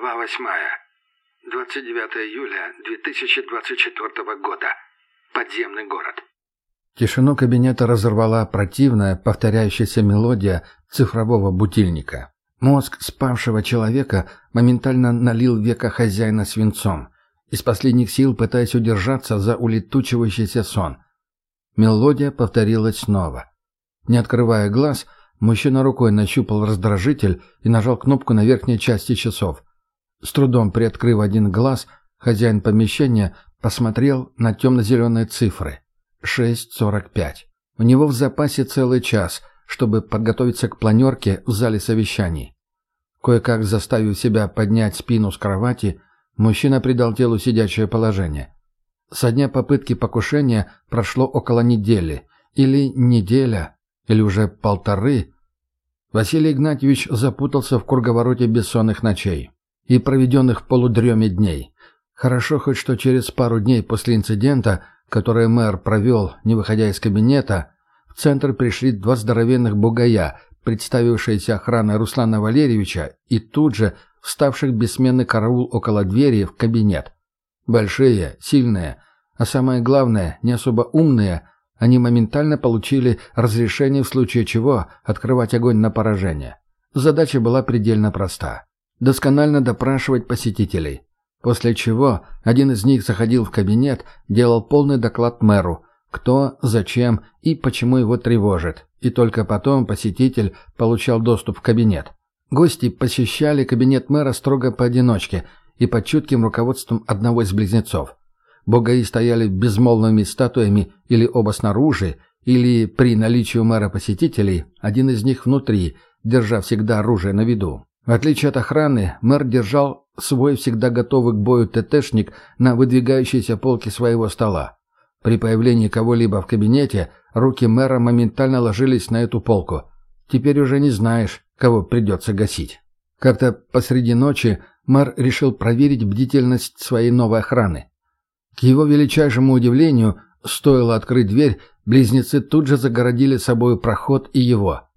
Глава восьмая. 29 июля 2024 года. Подземный город. Тишину кабинета разорвала противная, повторяющаяся мелодия цифрового будильника. Мозг спавшего человека моментально налил века хозяина свинцом, из последних сил пытаясь удержаться за улетучивающийся сон. Мелодия повторилась снова. Не открывая глаз, мужчина рукой нащупал раздражитель и нажал кнопку на верхней части часов. С трудом приоткрыв один глаз, хозяин помещения посмотрел на темно-зеленые цифры. 6.45. У него в запасе целый час, чтобы подготовиться к планерке в зале совещаний. Кое-как заставив себя поднять спину с кровати, мужчина придал телу сидячее положение. Со дня попытки покушения прошло около недели. Или неделя, или уже полторы. Василий Игнатьевич запутался в круговороте бессонных ночей и проведенных в полудреме дней. Хорошо хоть что через пару дней после инцидента, который мэр провел, не выходя из кабинета, в центр пришли два здоровенных бугая, представившиеся охраной Руслана Валерьевича и тут же вставших бессменный караул около двери в кабинет. Большие, сильные, а самое главное, не особо умные, они моментально получили разрешение в случае чего открывать огонь на поражение. Задача была предельно проста. Досконально допрашивать посетителей. После чего один из них заходил в кабинет, делал полный доклад мэру, кто, зачем и почему его тревожит, и только потом посетитель получал доступ в кабинет. Гости посещали кабинет мэра строго поодиночке и под чутким руководством одного из близнецов. Богаи стояли безмолвными статуями или оба снаружи, или при наличии у мэра посетителей, один из них внутри, держа всегда оружие на виду. В отличие от охраны, мэр держал свой всегда готовый к бою ТТшник на выдвигающейся полке своего стола. При появлении кого-либо в кабинете руки мэра моментально ложились на эту полку. Теперь уже не знаешь, кого придется гасить. Как-то посреди ночи мэр решил проверить бдительность своей новой охраны. К его величайшему удивлению, стоило открыть дверь, близнецы тут же загородили собой проход и его.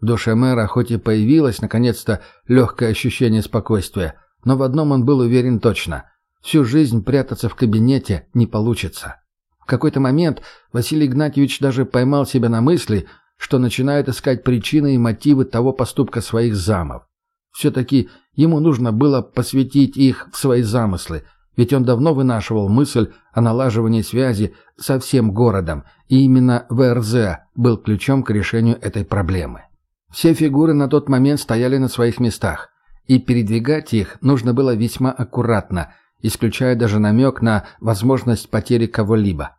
В душе мэра хоть и появилось, наконец-то, легкое ощущение спокойствия, но в одном он был уверен точно. Всю жизнь прятаться в кабинете не получится. В какой-то момент Василий Игнатьевич даже поймал себя на мысли, что начинает искать причины и мотивы того поступка своих замов. Все-таки ему нужно было посвятить их в свои замыслы – ведь он давно вынашивал мысль о налаживании связи со всем городом, и именно ВРЗ был ключом к решению этой проблемы. Все фигуры на тот момент стояли на своих местах, и передвигать их нужно было весьма аккуратно, исключая даже намек на возможность потери кого-либо.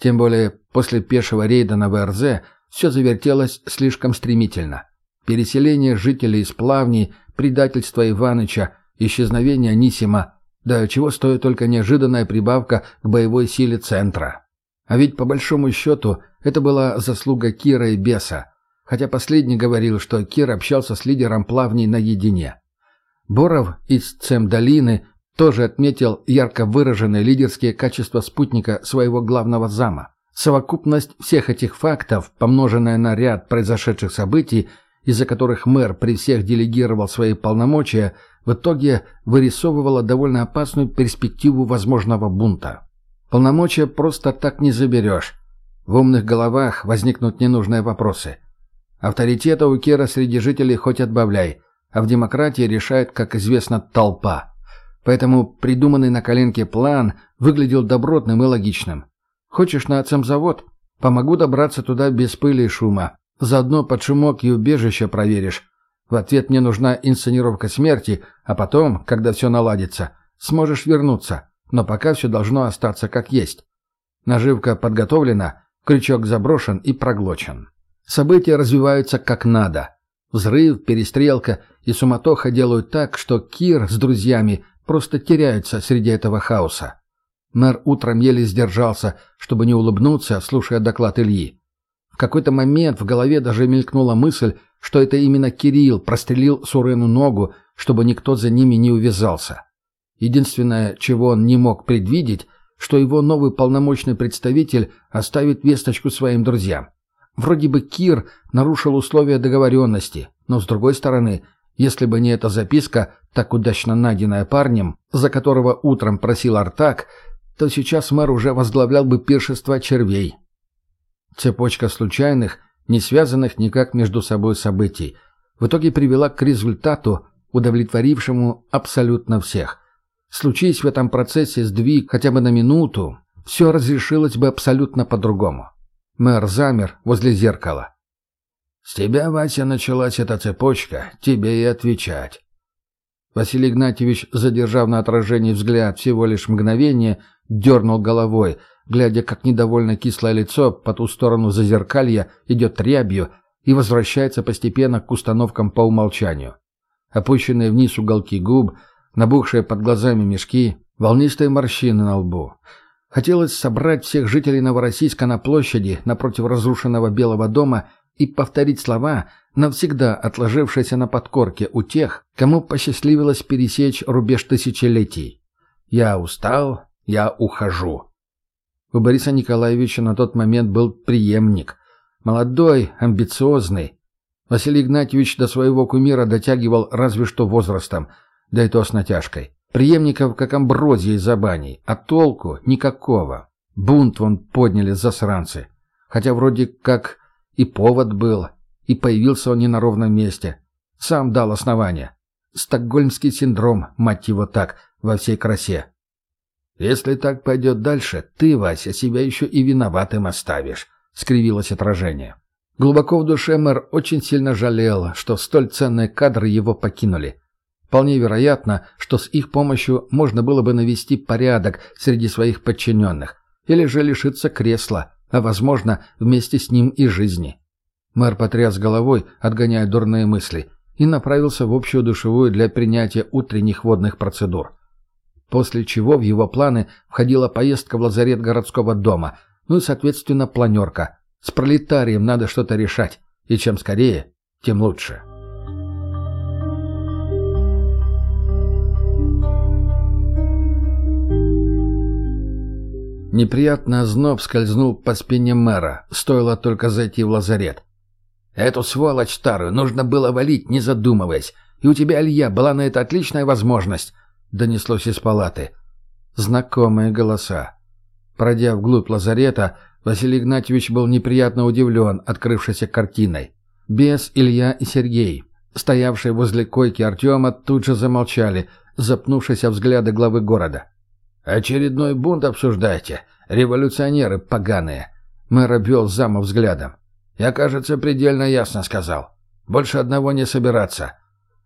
Тем более после пешего рейда на ВРЗ все завертелось слишком стремительно. Переселение жителей из Плавни, предательство Иваныча, исчезновение Анисима, да чего стоит только неожиданная прибавка к боевой силе центра. А ведь по большому счету это была заслуга Кира и Беса, хотя последний говорил, что Кир общался с лидером плавней наедине. Боров из Цемдолины тоже отметил ярко выраженные лидерские качества спутника своего главного зама. Совокупность всех этих фактов, помноженная на ряд произошедших событий, из-за которых мэр при всех делегировал свои полномочия – в итоге вырисовывала довольно опасную перспективу возможного бунта. Полномочия просто так не заберешь. В умных головах возникнут ненужные вопросы. Авторитета у Кера среди жителей хоть отбавляй, а в демократии решает, как известно, толпа. Поэтому придуманный на коленке план выглядел добротным и логичным. Хочешь на завод? Помогу добраться туда без пыли и шума. Заодно под шумок и убежище проверишь. В ответ мне нужна инсценировка смерти, а потом, когда все наладится, сможешь вернуться. Но пока все должно остаться как есть. Наживка подготовлена, крючок заброшен и проглочен. События развиваются как надо. Взрыв, перестрелка и суматоха делают так, что Кир с друзьями просто теряются среди этого хаоса. Мэр утром еле сдержался, чтобы не улыбнуться, слушая доклад Ильи. В какой-то момент в голове даже мелькнула мысль, что это именно Кирилл прострелил Сурену ногу, чтобы никто за ними не увязался. Единственное, чего он не мог предвидеть, что его новый полномочный представитель оставит весточку своим друзьям. Вроде бы Кир нарушил условия договоренности, но с другой стороны, Если бы не эта записка, так удачно найденная парнем, за которого утром просил Артак, то сейчас мэр уже возглавлял бы пиршество червей. Цепочка случайных, не связанных никак между собой событий, в итоге привела к результату, удовлетворившему абсолютно всех. Случись в этом процессе сдвиг хотя бы на минуту, все разрешилось бы абсолютно по-другому. Мэр замер возле зеркала. «С тебя, Вася, началась эта цепочка, тебе и отвечать». Василий Игнатьевич, задержав на отражении взгляд всего лишь мгновение, дернул головой, глядя, как недовольно кислое лицо по ту сторону зазеркалья идет рябью и возвращается постепенно к установкам по умолчанию. Опущенные вниз уголки губ, набухшие под глазами мешки, волнистые морщины на лбу. Хотелось собрать всех жителей Новороссийска на площади напротив разрушенного Белого дома и повторить слова, навсегда отложившиеся на подкорке у тех, кому посчастливилось пересечь рубеж тысячелетий. «Я устал, я ухожу». У Бориса Николаевича на тот момент был преемник. Молодой, амбициозный. Василий Игнатьевич до своего кумира дотягивал разве что возрастом, да и то с натяжкой. Преемников, как амброзия из баней, а толку никакого. Бунт вон подняли засранцы. Хотя вроде как и повод был, и появился он не на ровном месте. Сам дал основание. Стокгольмский синдром, мать его так, во всей красе. «Если так пойдет дальше, ты, Вася, себя еще и виноватым оставишь», — скривилось отражение. Глубоко в душе мэр очень сильно жалел, что столь ценные кадры его покинули. Вполне вероятно, что с их помощью можно было бы навести порядок среди своих подчиненных, или же лишиться кресла, а, возможно, вместе с ним и жизни. Мэр потряс головой, отгоняя дурные мысли, и направился в общую душевую для принятия утренних водных процедур после чего в его планы входила поездка в лазарет городского дома, ну и, соответственно, планерка. С пролетарием надо что-то решать, и чем скорее, тем лучше. Неприятный озноб скользнул по спине мэра, стоило только зайти в лазарет. «Эту сволочь старую нужно было валить, не задумываясь, и у тебя, Илья, была на это отличная возможность донеслось из палаты. Знакомые голоса. Пройдя вглубь лазарета, Василий Игнатьевич был неприятно удивлен открывшейся картиной. Бес, Илья и Сергей, стоявшие возле койки Артема, тут же замолчали, запнувшись о взгляды главы города. «Очередной бунт обсуждайте. Революционеры поганые». Мэр обвел зама взглядом. «Я, кажется, предельно ясно сказал. Больше одного не собираться.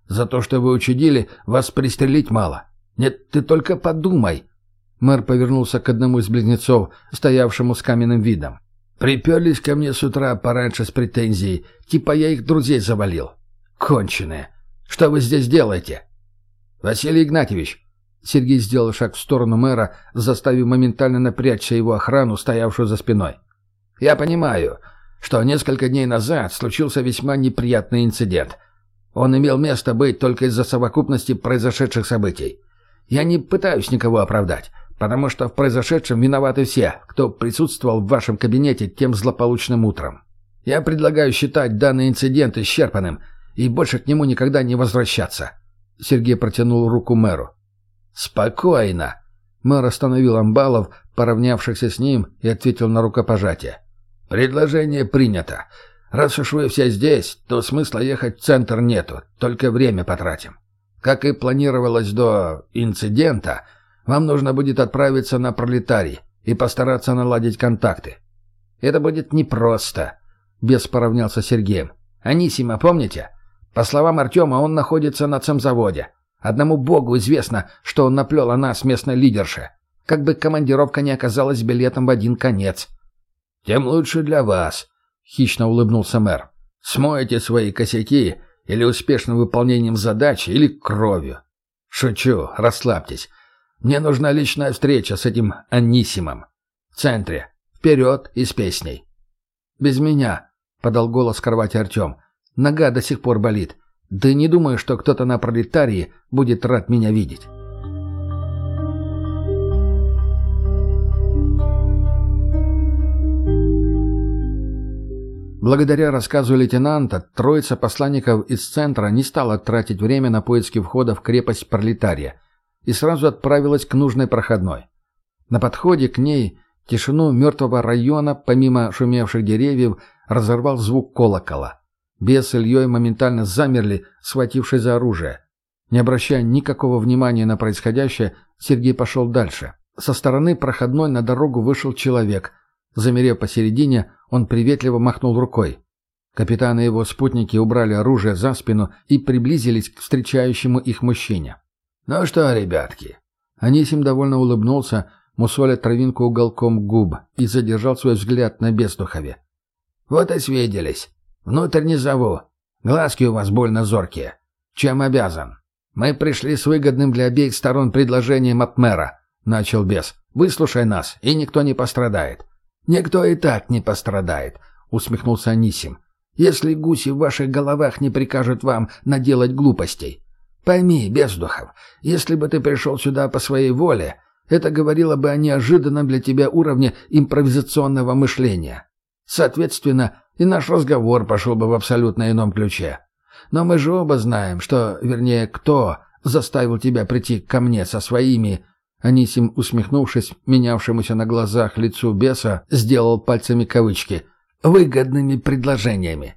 За то, что вы учудили, вас пристрелить мало. Нет, ты только подумай. Мэр повернулся к одному из близнецов, стоявшему с каменным видом. Приперлись ко мне с утра пораньше с претензией, типа я их друзей завалил. Конченые. Что вы здесь делаете? Василий Игнатьевич. Сергей сделал шаг в сторону мэра, заставив моментально напрячься его охрану, стоявшую за спиной. Я понимаю, что несколько дней назад случился весьма неприятный инцидент. Он имел место быть только из-за совокупности произошедших событий. Я не пытаюсь никого оправдать, потому что в произошедшем виноваты все, кто присутствовал в вашем кабинете тем злополучным утром. Я предлагаю считать данный инцидент исчерпанным и больше к нему никогда не возвращаться». Сергей протянул руку мэру. «Спокойно!» Мэр остановил амбалов, поравнявшихся с ним, и ответил на рукопожатие. «Предложение принято. Раз уж вы все здесь, то смысла ехать в центр нету, только время потратим. Как и планировалось до инцидента, вам нужно будет отправиться на пролетарий и постараться наладить контакты. Это будет непросто, — Бес поравнялся с Сергеем. Анисима, помните? По словам Артема, он находится на цемзаводе. Одному богу известно, что он наплел о нас местной лидерше. Как бы командировка не оказалась билетом в один конец. «Тем лучше для вас», — хищно улыбнулся мэр. «Смоете свои косяки или успешным выполнением задачи, или кровью. Шучу, расслабьтесь. Мне нужна личная встреча с этим Анисимом. В центре. Вперед и с песней. «Без меня», — подал голос кровати Артем. «Нога до сих пор болит. Да не думаю, что кто-то на пролетарии будет рад меня видеть». Благодаря рассказу лейтенанта, троица посланников из центра не стала тратить время на поиски входа в крепость Пролетария и сразу отправилась к нужной проходной. На подходе к ней тишину мертвого района, помимо шумевших деревьев, разорвал звук колокола. Бес с Ильей моментально замерли, схватившись за оружие. Не обращая никакого внимания на происходящее, Сергей пошел дальше. Со стороны проходной на дорогу вышел человек. Замерев посередине, он приветливо махнул рукой. Капитан и его спутники убрали оружие за спину и приблизились к встречающему их мужчине. «Ну что, ребятки?» Анисим довольно улыбнулся, мусоля травинку уголком губ и задержал свой взгляд на Бестухове. «Вот и свиделись. Внутрь не зову. Глазки у вас больно зоркие. Чем обязан?» «Мы пришли с выгодным для обеих сторон предложением от мэра», — начал бес. «Выслушай нас, и никто не пострадает. «Никто и так не пострадает», — усмехнулся Анисим. «Если гуси в ваших головах не прикажут вам наделать глупостей. Пойми, Бездухов, если бы ты пришел сюда по своей воле, это говорило бы о неожиданном для тебя уровне импровизационного мышления. Соответственно, и наш разговор пошел бы в абсолютно ином ключе. Но мы же оба знаем, что, вернее, кто заставил тебя прийти ко мне со своими Анисим, усмехнувшись, менявшемуся на глазах лицу беса, сделал пальцами кавычки. «Выгодными предложениями.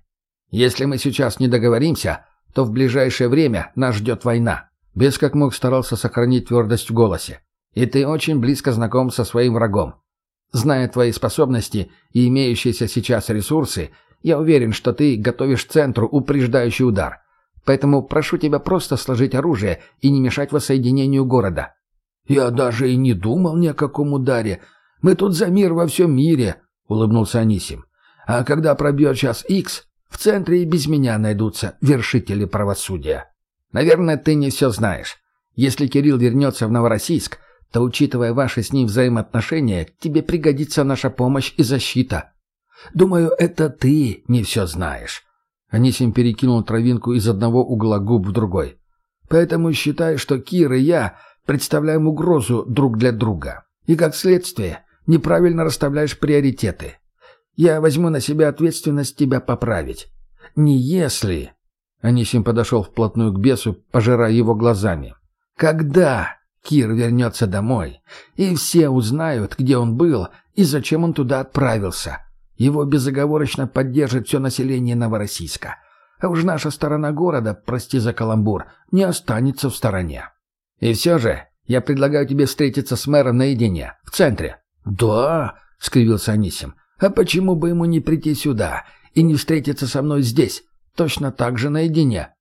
Если мы сейчас не договоримся, то в ближайшее время нас ждет война». Бес как мог старался сохранить твердость в голосе. «И ты очень близко знаком со своим врагом. Зная твои способности и имеющиеся сейчас ресурсы, я уверен, что ты готовишь центру упреждающий удар. Поэтому прошу тебя просто сложить оружие и не мешать воссоединению города. «Я даже и не думал ни о каком ударе. Мы тут за мир во всем мире», — улыбнулся Анисим. «А когда пробьет час Икс, в центре и без меня найдутся вершители правосудия». «Наверное, ты не все знаешь. Если Кирилл вернется в Новороссийск, то, учитывая ваши с ним взаимоотношения, тебе пригодится наша помощь и защита». «Думаю, это ты не все знаешь». Анисим перекинул травинку из одного угла губ в другой. «Поэтому считай, что Кир и я представляем угрозу друг для друга. И, как следствие, неправильно расставляешь приоритеты. Я возьму на себя ответственность тебя поправить. Не если...» Анисим подошел вплотную к бесу, пожирая его глазами. «Когда Кир вернется домой, и все узнают, где он был и зачем он туда отправился. Его безоговорочно поддержит все население Новороссийска. А уж наша сторона города, прости за каламбур, не останется в стороне. И все же, я предлагаю тебе встретиться с мэром наедине, в центре». «Да», — скривился Анисим. «А почему бы ему не прийти сюда и не встретиться со мной здесь, точно так же наедине?»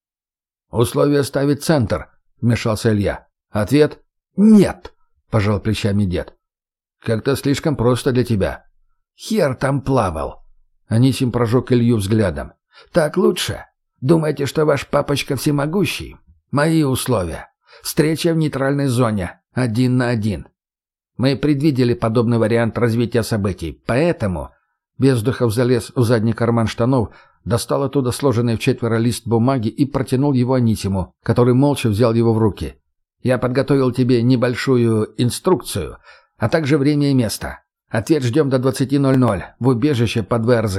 «Условие ставит центр», — вмешался Илья. «Ответ?» «Нет», — пожал плечами дед. «Как-то слишком просто для тебя». «Хер там плавал». Анисим прожег Илью взглядом. «Так лучше? Думаете, что ваш папочка всемогущий? Мои условия. Встреча в нейтральной зоне. Один на один. Мы предвидели подобный вариант развития событий, поэтому...» Бездухов залез в задний карман штанов, достал оттуда сложенный в четверо лист бумаги и протянул его Анисиму, который молча взял его в руки. «Я подготовил тебе небольшую инструкцию, а также время и место. Ответ ждем до 20.00 в убежище под ВРЗ.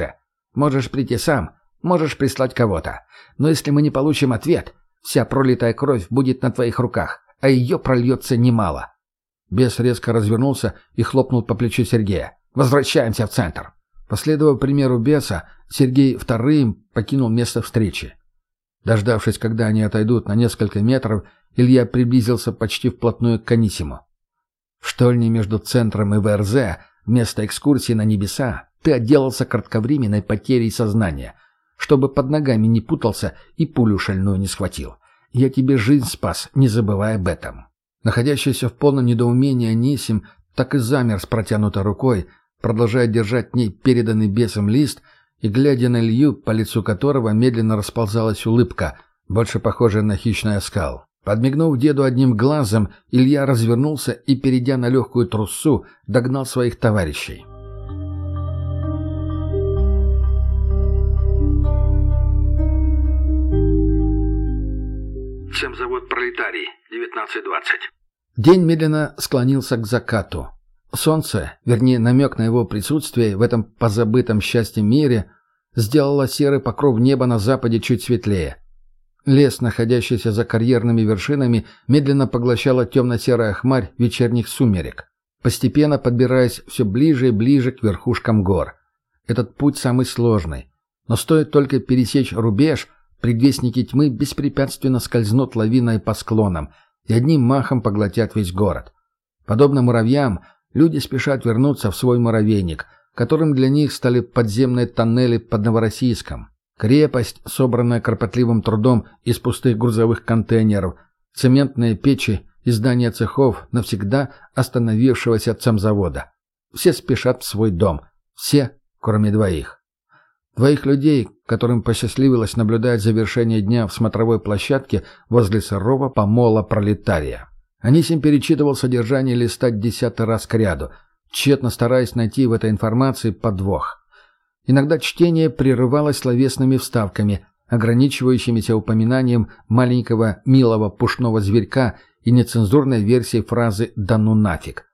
Можешь прийти сам, можешь прислать кого-то. Но если мы не получим ответ, Вся пролитая кровь будет на твоих руках, а ее прольется немало». Бес резко развернулся и хлопнул по плечу Сергея. «Возвращаемся в центр». Последовав примеру беса, Сергей вторым покинул место встречи. Дождавшись, когда они отойдут на несколько метров, Илья приблизился почти вплотную к Анисиму. В штольне между центром и ВРЗ, вместо экскурсии на небеса, ты отделался кратковременной потерей сознания — чтобы под ногами не путался и пулю шальную не схватил. Я тебе жизнь спас, не забывай об этом». Находящийся в полном недоумении Анисим так и замер с протянутой рукой, продолжая держать в ней переданный бесом лист и глядя на Илью, по лицу которого медленно расползалась улыбка, больше похожая на хищный оскал. Подмигнув деду одним глазом, Илья развернулся и, перейдя на легкую трусу, догнал своих товарищей. Земзавод «Пролетарий», 19.20. День медленно склонился к закату. Солнце, вернее намек на его присутствие в этом позабытом счастье мире, сделала серый покров неба на западе чуть светлее. Лес, находящийся за карьерными вершинами, медленно поглощала темно-серая хмарь вечерних сумерек, постепенно подбираясь все ближе и ближе к верхушкам гор. Этот путь самый сложный. Но стоит только пересечь рубеж, предвестники тьмы беспрепятственно скользнут лавиной по склонам и одним махом поглотят весь город. Подобно муравьям, люди спешат вернуться в свой муравейник, которым для них стали подземные тоннели под Новороссийском, Крепость, собранная кропотливым трудом из пустых грузовых контейнеров, цементные печи и здания цехов навсегда остановившегося цемзавода. Все спешат в свой дом. Все, кроме двоих. Двоих людей, которым посчастливилось наблюдать завершение дня в смотровой площадке возле сырого помола пролетария. Анисим перечитывал содержание листа десятый раз к ряду, тщетно стараясь найти в этой информации подвох. Иногда чтение прерывалось словесными вставками, ограничивающимися упоминанием маленького милого пушного зверька и нецензурной версией фразы «да ну нафиг».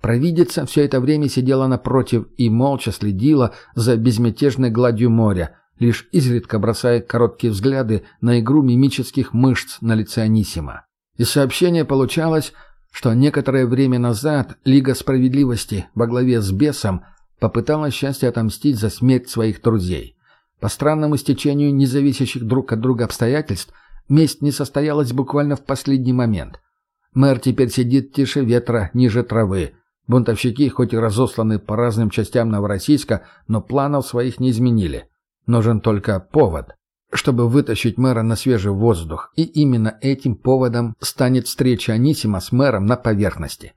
Провидица все это время сидела напротив и молча следила за безмятежной гладью моря, лишь изредка бросая короткие взгляды на игру мимических мышц на лице Анисима. Из сообщения получалось, что некоторое время назад Лига Справедливости во главе с бесом – попыталась счастье отомстить за смерть своих друзей. По странному стечению независящих друг от друга обстоятельств, месть не состоялась буквально в последний момент. Мэр теперь сидит тише ветра, ниже травы. Бунтовщики, хоть и разосланы по разным частям Новороссийска, но планов своих не изменили. Нужен только повод, чтобы вытащить мэра на свежий воздух, и именно этим поводом станет встреча Анисима с мэром на поверхности.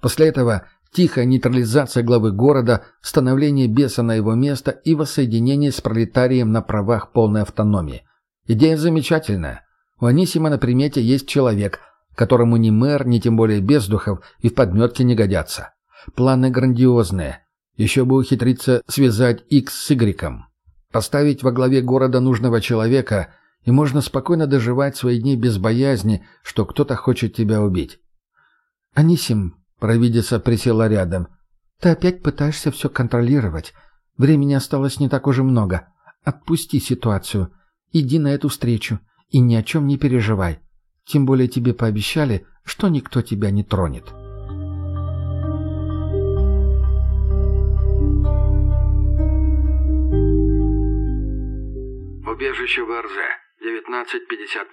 После этого тихая нейтрализация главы города, становление беса на его место и воссоединение с пролетарием на правах полной автономии. Идея замечательная. У Анисима на примете есть человек, которому ни мэр, ни тем более бездухов и в подметке не годятся. Планы грандиозные. Еще бы ухитриться связать X с Y. Поставить во главе города нужного человека, и можно спокойно доживать свои дни без боязни, что кто-то хочет тебя убить. «Анисим, Провидица присела рядом. «Ты опять пытаешься все контролировать. Времени осталось не так уже много. Отпусти ситуацию. Иди на эту встречу и ни о чем не переживай. Тем более тебе пообещали, что никто тебя не тронет». Убежище ВРЗ. 19.55.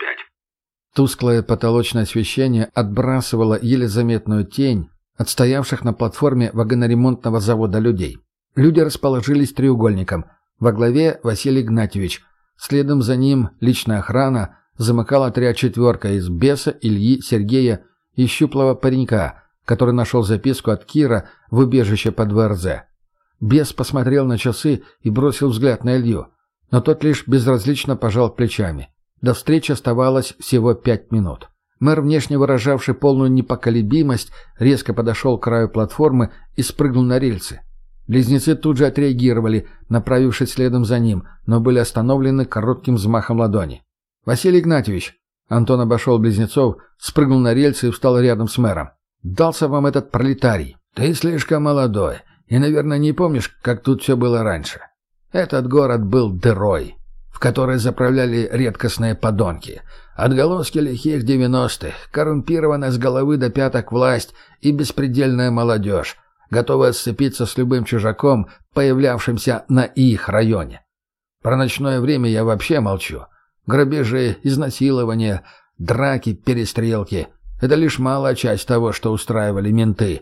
Тусклое потолочное освещение отбрасывало еле заметную тень отстоявших на платформе вагоноремонтного завода людей. Люди расположились треугольником. Во главе Василий Игнатьевич. Следом за ним личная охрана замыкала отряд четверка из Беса, Ильи, Сергея и щуплого паренька, который нашел записку от Кира в убежище под ВРЗ. Бес посмотрел на часы и бросил взгляд на Илью, но тот лишь безразлично пожал плечами. До встречи оставалось всего пять минут. Мэр, внешне выражавший полную непоколебимость, резко подошел к краю платформы и спрыгнул на рельсы. Близнецы тут же отреагировали, направившись следом за ним, но были остановлены коротким взмахом ладони. «Василий Игнатьевич!» Антон обошел близнецов, спрыгнул на рельсы и встал рядом с мэром. «Дался вам этот пролетарий. Ты слишком молодой и, наверное, не помнишь, как тут все было раньше. Этот город был дырой, в которой заправляли редкостные подонки. Отголоски лихих девяностых, коррумпированная с головы до пяток власть и беспредельная молодежь, готовая сцепиться с любым чужаком, появлявшимся на их районе. Про ночное время я вообще молчу. Грабежи, изнасилования, драки, перестрелки — это лишь малая часть того, что устраивали менты.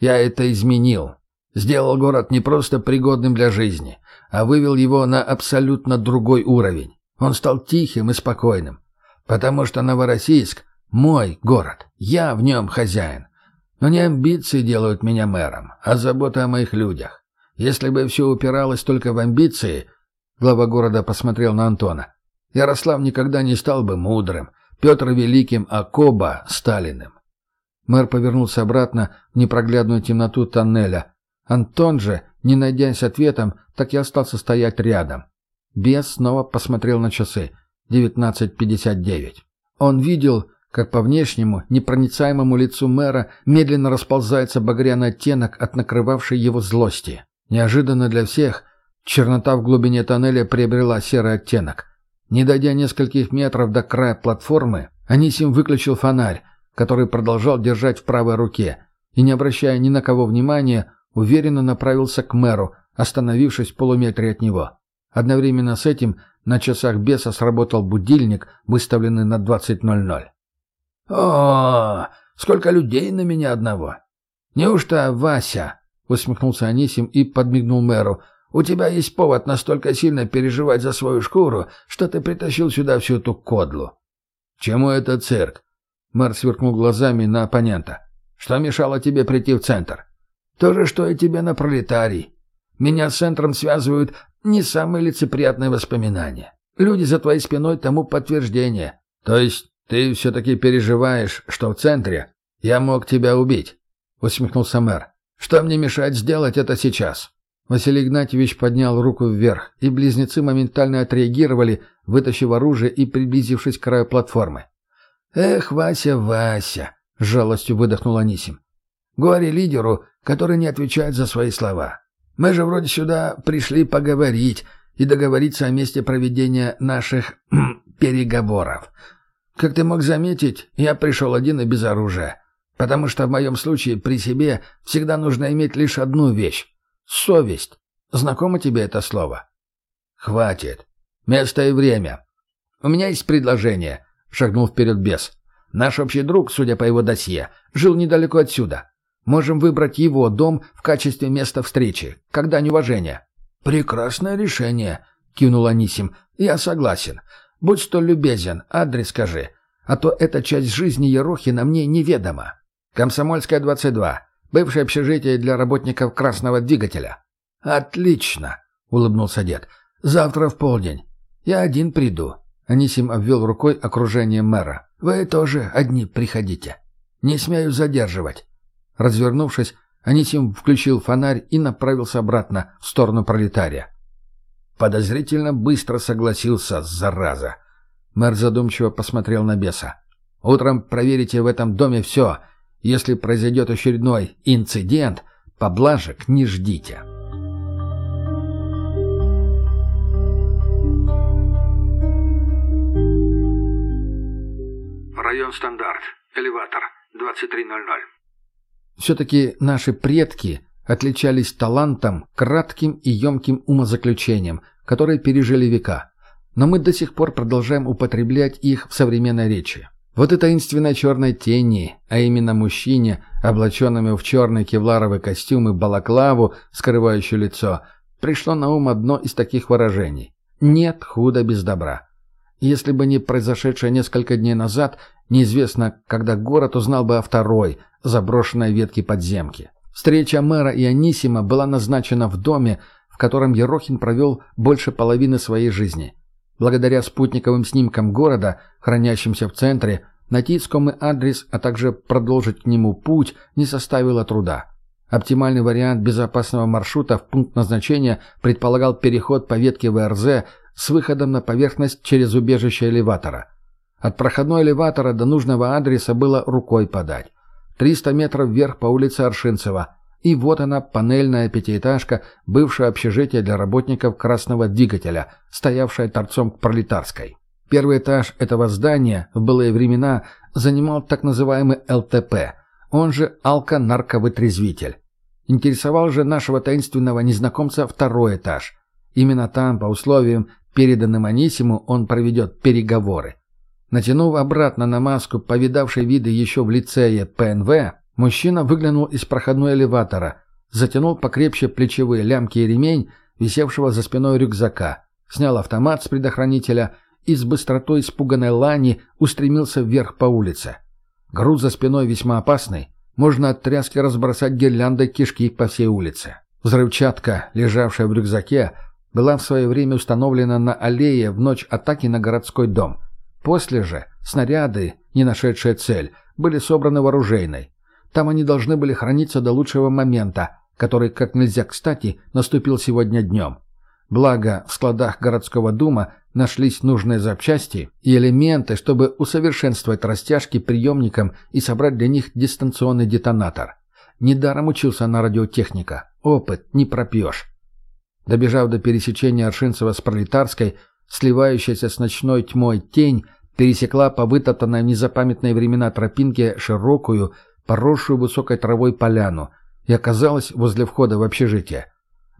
Я это изменил. Сделал город не просто пригодным для жизни, а вывел его на абсолютно другой уровень. Он стал тихим и спокойным. Потому что Новороссийск — мой город, я в нем хозяин. Но не амбиции делают меня мэром, а забота о моих людях. Если бы все упиралось только в амбиции, глава города посмотрел на Антона, Ярослав никогда не стал бы мудрым, Петр Великим, а Коба — Сталиным. Мэр повернулся обратно в непроглядную темноту тоннеля. Антон же, не найдясь ответом, так и остался стоять рядом. Бес снова посмотрел на часы — 19.59. Он видел, как по внешнему, непроницаемому лицу мэра медленно расползается багряный оттенок от накрывавшей его злости. Неожиданно для всех, Чернота в глубине тоннеля приобрела серый оттенок. Не дойдя нескольких метров до края платформы, Анисим выключил фонарь, который продолжал держать в правой руке, и, не обращая ни на кого внимания, уверенно направился к мэру, остановившись в полуметре от него. Одновременно с этим на часах беса сработал будильник, выставленный на 20.00. «О, сколько людей на меня одного! Неужто Вася?» — усмехнулся Анисим и подмигнул мэру. «У тебя есть повод настолько сильно переживать за свою шкуру, что ты притащил сюда всю эту кодлу». «Чему это цирк?» Мэр сверкнул глазами на оппонента. «Что мешало тебе прийти в центр?» «То же, что и тебе на пролетарий. Меня с центром связывают не самые лицеприятные воспоминания. Люди за твоей спиной тому подтверждение. То есть ты все-таки переживаешь, что в центре я мог тебя убить?» — усмехнулся мэр. «Что мне мешает сделать это сейчас?» Василий Игнатьевич поднял руку вверх, и близнецы моментально отреагировали, вытащив оружие и приблизившись к краю платформы. «Эх, Вася, Вася!» — с жалостью выдохнул Анисим. «Горе лидеру, который не отвечает за свои слова. Мы же вроде сюда пришли поговорить и договориться о месте проведения наших переговоров. Как ты мог заметить, я пришел один и без оружия, потому что в моем случае при себе всегда нужно иметь лишь одну вещь — совесть. Знакомо тебе это слово? Хватит. Место и время. У меня есть предложение, — шагнул вперед бес. Наш общий друг, судя по его досье, жил недалеко отсюда. Можем выбрать его дом в качестве места встречи, как дань уважения». «Прекрасное решение», — кивнул Анисим. «Я согласен. Будь столь любезен, адрес скажи. А то эта часть жизни Ерохина мне неведома. Комсомольская, 22. Бывшее общежитие для работников красного двигателя». «Отлично», — улыбнулся дед. «Завтра в полдень. Я один приду». Анисим обвел рукой окружение мэра. «Вы тоже одни приходите. Не смею задерживать. Развернувшись, Анисим включил фонарь и направился обратно в сторону пролетария. Подозрительно быстро согласился, зараза. Мэр задумчиво посмотрел на беса. «Утром проверите в этом доме все. Если произойдет очередной инцидент, поблажек не ждите». Район стандарт. Элеватор. 23.00. Все-таки наши предки отличались талантом, кратким и емким умозаключением, которые пережили века. Но мы до сих пор продолжаем употреблять их в современной речи. Вот и таинственной черной тени, а именно мужчине, облаченному в черный кевларовый костюм и балаклаву, скрывающую лицо, пришло на ум одно из таких выражений. «Нет худа без добра». Если бы не произошедшее несколько дней назад, неизвестно, когда город узнал бы о второй, заброшенной ветке подземки. Встреча мэра и Анисима была назначена в доме, в котором Ерохин провел больше половины своей жизни. Благодаря спутниковым снимкам города, хранящимся в центре, найти искомый адрес, а также продолжить к нему путь не составило труда. Оптимальный вариант безопасного маршрута в пункт назначения предполагал переход по ветке ВРЗ с выходом на поверхность через убежище элеватора. От проходной элеватора до нужного адреса было рукой подать. 300 метров вверх по улице Аршинцева. И вот она, панельная пятиэтажка, бывшее общежитие для работников красного двигателя, стоявшая торцом к Пролетарской. Первый этаж этого здания в былые времена занимал так называемый ЛТП, он же алко-нарковытрезвитель. Интересовал же нашего таинственного незнакомца второй этаж. Именно там, по условиям, переданным Анисиму, он проведет переговоры. Натянув обратно на маску повидавшей виды еще в лицее ПНВ, мужчина выглянул из проходной элеватора, затянул покрепче плечевые лямки и ремень, висевшего за спиной рюкзака, снял автомат с предохранителя и с быстротой испуганной лани устремился вверх по улице. Груз за спиной весьма опасный, можно от тряски разбросать гирляндой кишки по всей улице. Взрывчатка, лежавшая в рюкзаке, была в свое время установлена на аллее в ночь атаки на городской дом – После же снаряды, не нашедшие цель, были собраны в оружейной. Там они должны были храниться до лучшего момента, который, как нельзя кстати, наступил сегодня днем. Благо, в складах городского дума нашлись нужные запчасти и элементы, чтобы усовершенствовать растяжки приемникам и собрать для них дистанционный детонатор. Недаром учился на радиотехника. Опыт не пропьешь. Добежав до пересечения Аршинцева с Пролетарской, сливающаяся с ночной тьмой тень пересекла по вытоптанной в незапамятные времена тропинке широкую, поросшую высокой травой поляну и оказалась возле входа в общежитие.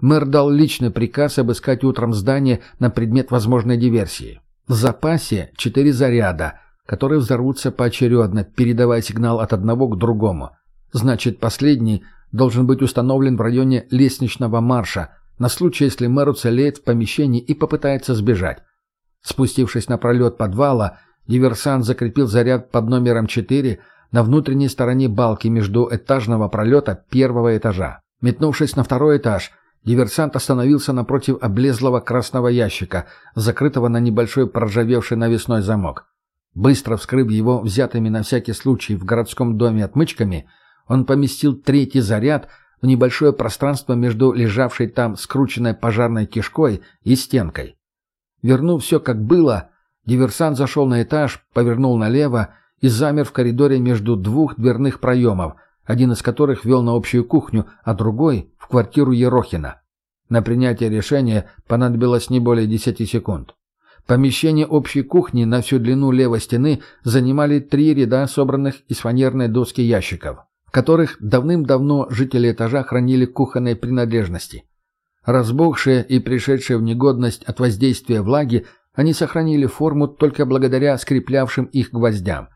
Мэр дал личный приказ обыскать утром здание на предмет возможной диверсии. В запасе четыре заряда, которые взорвутся поочередно, передавая сигнал от одного к другому. Значит, последний должен быть установлен в районе лестничного марша, на случай, если мэр уцелеет в помещении и попытается сбежать. Спустившись на пролет подвала, диверсант закрепил заряд под номером 4 на внутренней стороне балки между этажного пролета первого этажа. Метнувшись на второй этаж, диверсант остановился напротив облезлого красного ящика, закрытого на небольшой проржавевший навесной замок. Быстро вскрыв его взятыми на всякий случай в городском доме отмычками, он поместил третий заряд в небольшое пространство между лежавшей там скрученной пожарной кишкой и стенкой. Вернув все как было, диверсант зашел на этаж, повернул налево и замер в коридоре между двух дверных проемов, один из которых вел на общую кухню, а другой — в квартиру Ерохина. На принятие решения понадобилось не более десяти секунд. Помещение общей кухни на всю длину левой стены занимали три ряда собранных из фанерной доски ящиков в которых давным-давно жители этажа хранили кухонные принадлежности. Разбухшие и пришедшие в негодность от воздействия влаги, они сохранили форму только благодаря скреплявшим их гвоздям.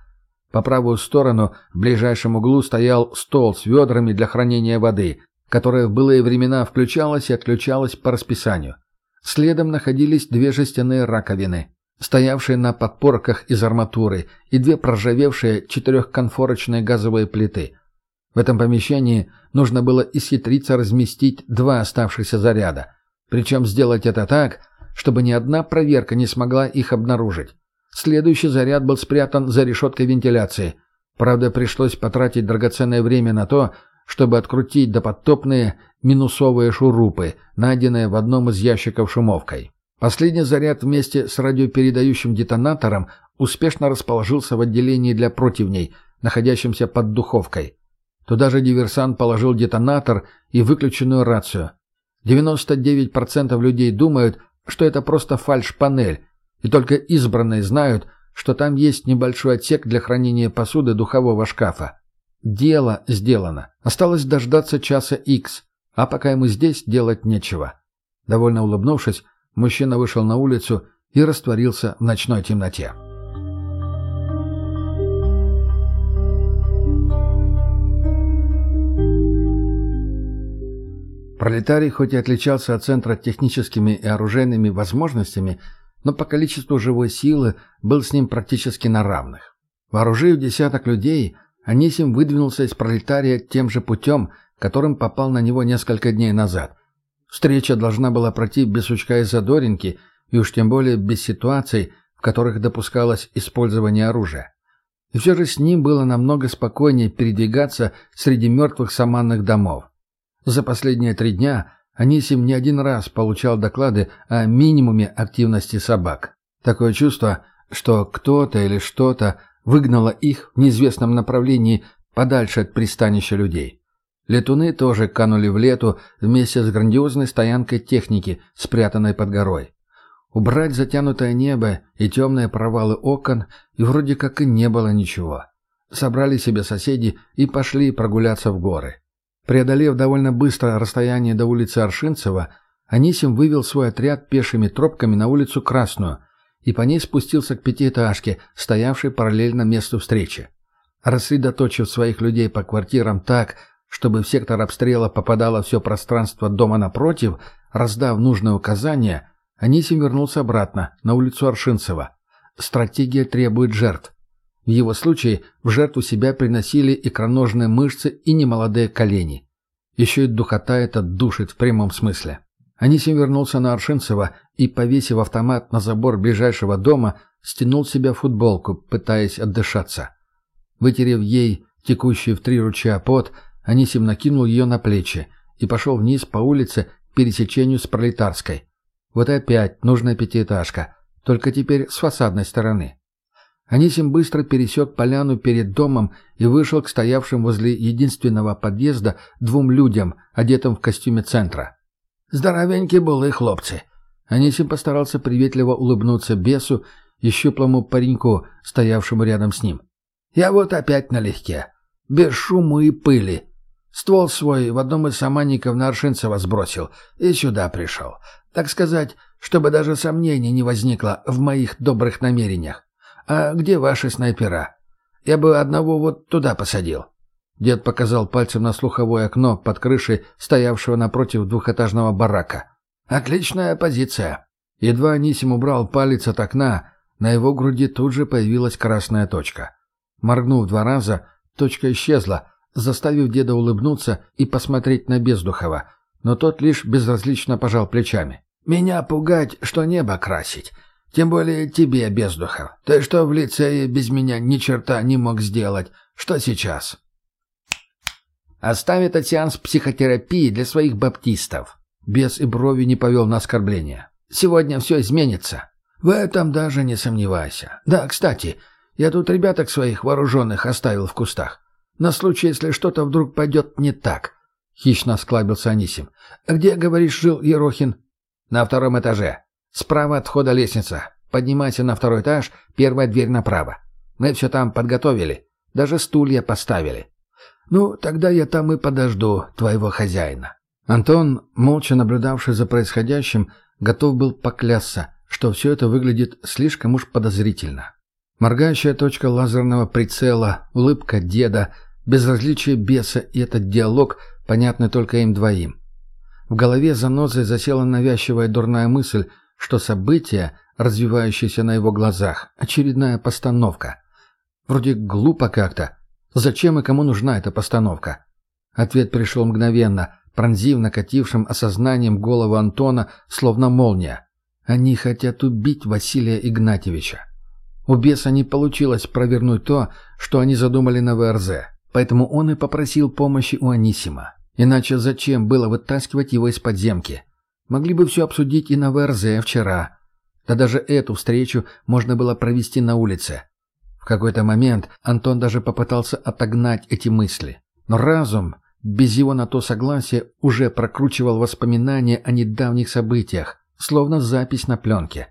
По правую сторону в ближайшем углу стоял стол с ведрами для хранения воды, которая в былые времена включалась и отключалась по расписанию. Следом находились две жестяные раковины, стоявшие на подпорках из арматуры, и две проржавевшие четырехконфорочные газовые плиты – в этом помещении нужно было исхитриться разместить два оставшихся заряда. Причем сделать это так, чтобы ни одна проверка не смогла их обнаружить. Следующий заряд был спрятан за решеткой вентиляции. Правда, пришлось потратить драгоценное время на то, чтобы открутить доподтопные минусовые шурупы, найденные в одном из ящиков шумовкой. Последний заряд вместе с радиопередающим детонатором успешно расположился в отделении для противней, находящемся под духовкой. Туда же диверсант положил детонатор и выключенную рацию. 99% людей думают, что это просто фальш-панель, и только избранные знают, что там есть небольшой отсек для хранения посуды духового шкафа. Дело сделано. Осталось дождаться часа X, а пока ему здесь делать нечего. Довольно улыбнувшись, мужчина вышел на улицу и растворился в ночной темноте. Пролетарий хоть и отличался от центра техническими и оружейными возможностями, но по количеству живой силы был с ним практически на равных. Вооружив десяток людей, Анисим выдвинулся из пролетария тем же путем, которым попал на него несколько дней назад. Встреча должна была пройти без сучка и задоринки, и уж тем более без ситуаций, в которых допускалось использование оружия. И все же с ним было намного спокойнее передвигаться среди мертвых саманных домов. За последние три дня Анисим не один раз получал доклады о минимуме активности собак. Такое чувство, что кто-то или что-то выгнало их в неизвестном направлении подальше от пристанища людей. Летуны тоже канули в лету вместе с грандиозной стоянкой техники, спрятанной под горой. Убрать затянутое небо и темные провалы окон, и вроде как и не было ничего. Собрали себе соседи и пошли прогуляться в горы. Преодолев довольно быстро расстояние до улицы Аршинцева, Анисим вывел свой отряд пешими тропками на улицу Красную и по ней спустился к пятиэтажке, стоявшей параллельно месту встречи. Рассредоточив своих людей по квартирам так, чтобы в сектор обстрела попадало все пространство дома напротив, раздав нужные указания, Анисим вернулся обратно, на улицу Аршинцева. Стратегия требует жертв. В его случае в жертву себя приносили икроножные мышцы и немолодые колени. Еще и духота эта душит в прямом смысле. Анисим вернулся на Аршинцева и, повесив автомат на забор ближайшего дома, стянул себя футболку, пытаясь отдышаться. Вытерев ей текущий в три ручья пот, Анисим накинул ее на плечи и пошел вниз по улице к пересечению с Пролетарской. Вот опять нужная пятиэтажка, только теперь с фасадной стороны. Анисим быстро пересек поляну перед домом и вышел к стоявшим возле единственного подъезда двум людям, одетым в костюме центра. Здоровенькие были хлопцы». Анисим постарался приветливо улыбнуться бесу и щуплому пареньку, стоявшему рядом с ним. «Я вот опять налегке. Без шуму и пыли. Ствол свой в одном из саманников на Аршинцева сбросил и сюда пришел. Так сказать, чтобы даже сомнений не возникло в моих добрых намерениях. А где ваши снайпера? Я бы одного вот туда посадил». Дед показал пальцем на слуховое окно под крышей стоявшего напротив двухэтажного барака. «Отличная позиция». Едва Анисим убрал палец от окна, на его груди тут же появилась красная точка. Моргнув два раза, точка исчезла, заставив деда улыбнуться и посмотреть на Бездухова, но тот лишь безразлично пожал плечами. «Меня пугать, что небо красить. Тем более тебе, Бездухов. Ты что в лицее без меня ни черта не мог сделать. Что сейчас?» «Оставь этот сеанс психотерапии для своих баптистов». Бес и брови не повел на оскорбление. «Сегодня все изменится». «В этом даже не сомневайся. Да, кстати, я тут ребяток своих вооруженных оставил в кустах. На случай, если что-то вдруг пойдет не так. Хищно склабился Анисим. «Где, говоришь, жил Ерохин?» «На втором этаже. Справа от входа лестница. Поднимайся на второй этаж, первая дверь направо. Мы все там подготовили. Даже стулья поставили». «Ну, тогда я там и подожду твоего хозяина». Антон, молча наблюдавший за происходящим, готов был поклясться, что все это выглядит слишком уж подозрительно. Моргающая точка лазерного прицела, улыбка деда, безразличие беса и этот диалог, понятны только им двоим. В голове занозой засела навязчивая дурная мысль, что события, развивающиеся на его глазах, очередная постановка. Вроде глупо как-то. Зачем и кому нужна эта постановка? Ответ пришел мгновенно, пронзив накатившим осознанием голову Антона, словно молния. Они хотят убить Василия Игнатьевича. У беса не получилось провернуть то, что они задумали на ВРЗ, поэтому он и попросил помощи у Анисима. Иначе зачем было вытаскивать его из подземки? Могли бы все обсудить и на ВРЗ вчера. Да даже эту встречу можно было провести на улице. В какой-то момент Антон даже попытался отогнать эти мысли. Но разум, без его на то согласия, уже прокручивал воспоминания о недавних событиях, словно запись на пленке.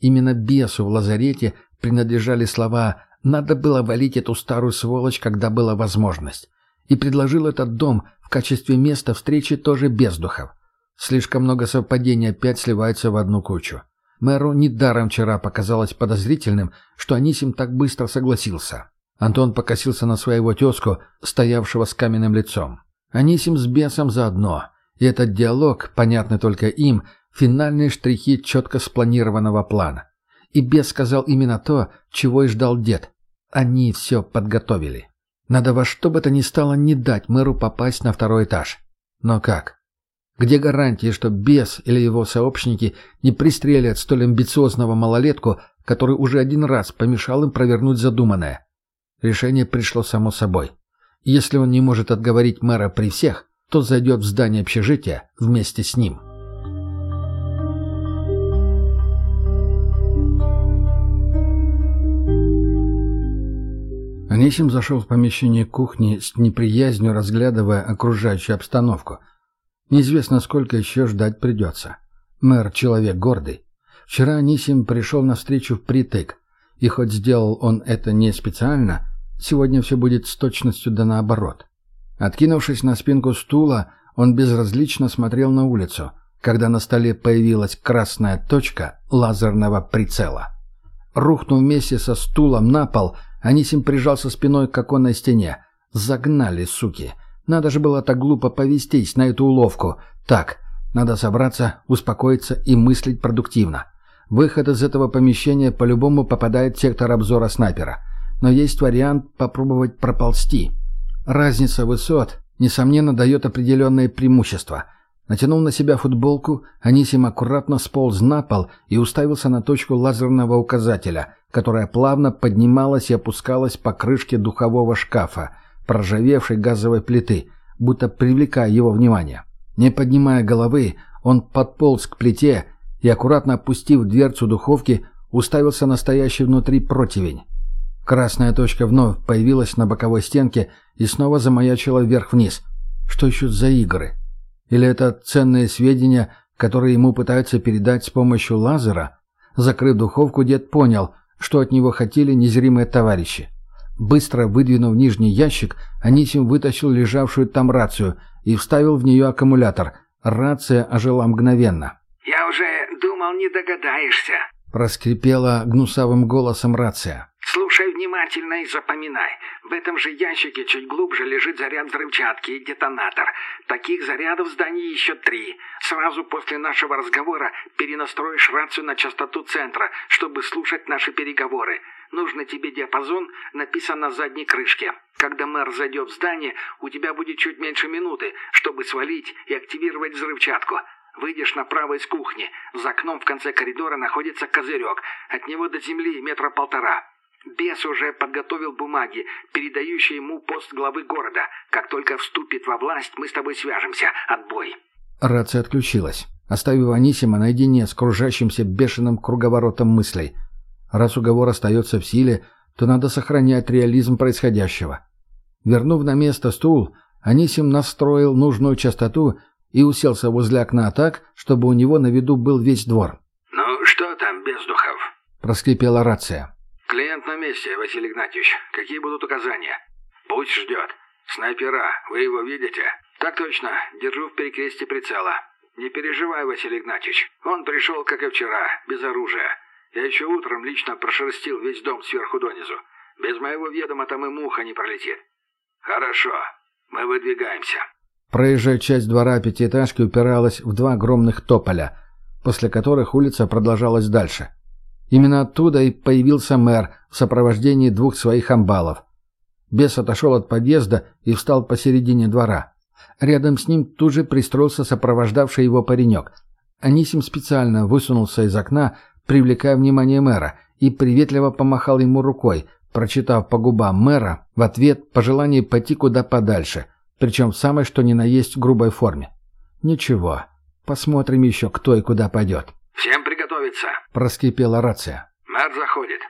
Именно бесу в лазарете принадлежали слова «надо было валить эту старую сволочь, когда была возможность». И предложил этот дом в качестве места встречи тоже бездухов. Слишком много совпадений опять сливаются в одну кучу. Мэру недаром вчера показалось подозрительным, что Анисим так быстро согласился. Антон покосился на своего тезку, стоявшего с каменным лицом. Анисим с бесом заодно. И этот диалог, понятный только им, финальные штрихи четко спланированного плана. И бес сказал именно то, чего и ждал дед. Они все подготовили. Надо во что бы то ни стало не дать мэру попасть на второй этаж. Но как? Где гарантии, что бес или его сообщники не пристрелят столь амбициозного малолетку, который уже один раз помешал им провернуть задуманное? Решение пришло само собой. Если он не может отговорить мэра при всех, то зайдет в здание общежития вместе с ним. Анисим зашел в помещение кухни с неприязнью, разглядывая окружающую обстановку. Неизвестно, сколько еще ждать придется. Мэр — человек гордый. Вчера Анисим пришел навстречу впритык, и хоть сделал он это не специально, сегодня все будет с точностью да наоборот. Откинувшись на спинку стула, он безразлично смотрел на улицу, когда на столе появилась красная точка лазерного прицела. Рухнув вместе со стулом на пол — Анисим прижался спиной к оконной стене. Загнали, суки. Надо же было так глупо повестись на эту уловку. Так, надо собраться, успокоиться и мыслить продуктивно. Выход из этого помещения по-любому попадает в сектор обзора снайпера. Но есть вариант попробовать проползти. Разница высот, несомненно, дает определенные преимущества. Натянув на себя футболку, Анисим аккуратно сполз на пол и уставился на точку лазерного указателя, которая плавно поднималась и опускалась по крышке духового шкафа, проржавевшей газовой плиты, будто привлекая его внимание. Не поднимая головы, он подполз к плите и, аккуратно опустив дверцу духовки, уставился на стоящий внутри противень. Красная точка вновь появилась на боковой стенке и снова замаячила вверх-вниз. Что еще за игры? Или это ценные сведения, который ему пытаются передать с помощью лазера? Закрыв духовку, дед понял, что от него хотели незримые товарищи. Быстро выдвинув нижний ящик, Анисим вытащил лежавшую там рацию и вставил в нее аккумулятор. Рация ожила мгновенно. «Я уже думал, не догадаешься», — проскрипела гнусавым голосом рация. «Слушай внимательно и запоминай. В этом же ящике чуть глубже лежит заряд взрывчатки и детонатор. Таких зарядов в здании еще три. Сразу после нашего разговора перенастроишь рацию на частоту центра, чтобы слушать наши переговоры. Нужно тебе диапазон, написан на задней крышке. Когда мэр зайдет в здание, у тебя будет чуть меньше минуты, чтобы свалить и активировать взрывчатку. Выйдешь направо из кухни. За окном в конце коридора находится козырек. От него до земли метра полтора. Бес уже подготовил бумаги, передающие ему пост главы города. Как только вступит во власть, мы с тобой свяжемся. Отбой. Рация отключилась, оставив Анисима наедине с кружащимся бешеным круговоротом мыслей. Раз уговор остается в силе, то надо сохранять реализм происходящего. Вернув на место стул, Анисим настроил нужную частоту и уселся возле окна так, чтобы у него на виду был весь двор. «Ну, что там, Бездухов?» — проскрипела рация. «Клиент на месте, Василий Игнатьевич. Какие будут указания?» «Пусть ждет. Снайпера, вы его видите?» «Так точно. Держу в перекресте прицела. Не переживай, Василий Игнатьевич. Он пришел, как и вчера, без оружия. Я еще утром лично прошерстил весь дом сверху донизу. Без моего ведома там и муха не пролетит. Хорошо, мы выдвигаемся. Проезжая часть двора пятиэтажки упиралась в два огромных тополя, после которых улица продолжалась дальше. Именно оттуда и появился мэр в сопровождении двух своих амбалов. Бес отошел от подъезда и встал посередине двора. Рядом с ним тут же пристроился сопровождавший его паренек. Анисим специально высунулся из окна, привлекая внимание мэра, и приветливо помахал ему рукой, прочитав по губам мэра в ответ пожелание пойти куда подальше, причем в самой что ни на есть грубой форме. «Ничего, посмотрим еще, кто и куда пойдет». «Всем приготовиться!» — проскипела рация. «Мэр заходит».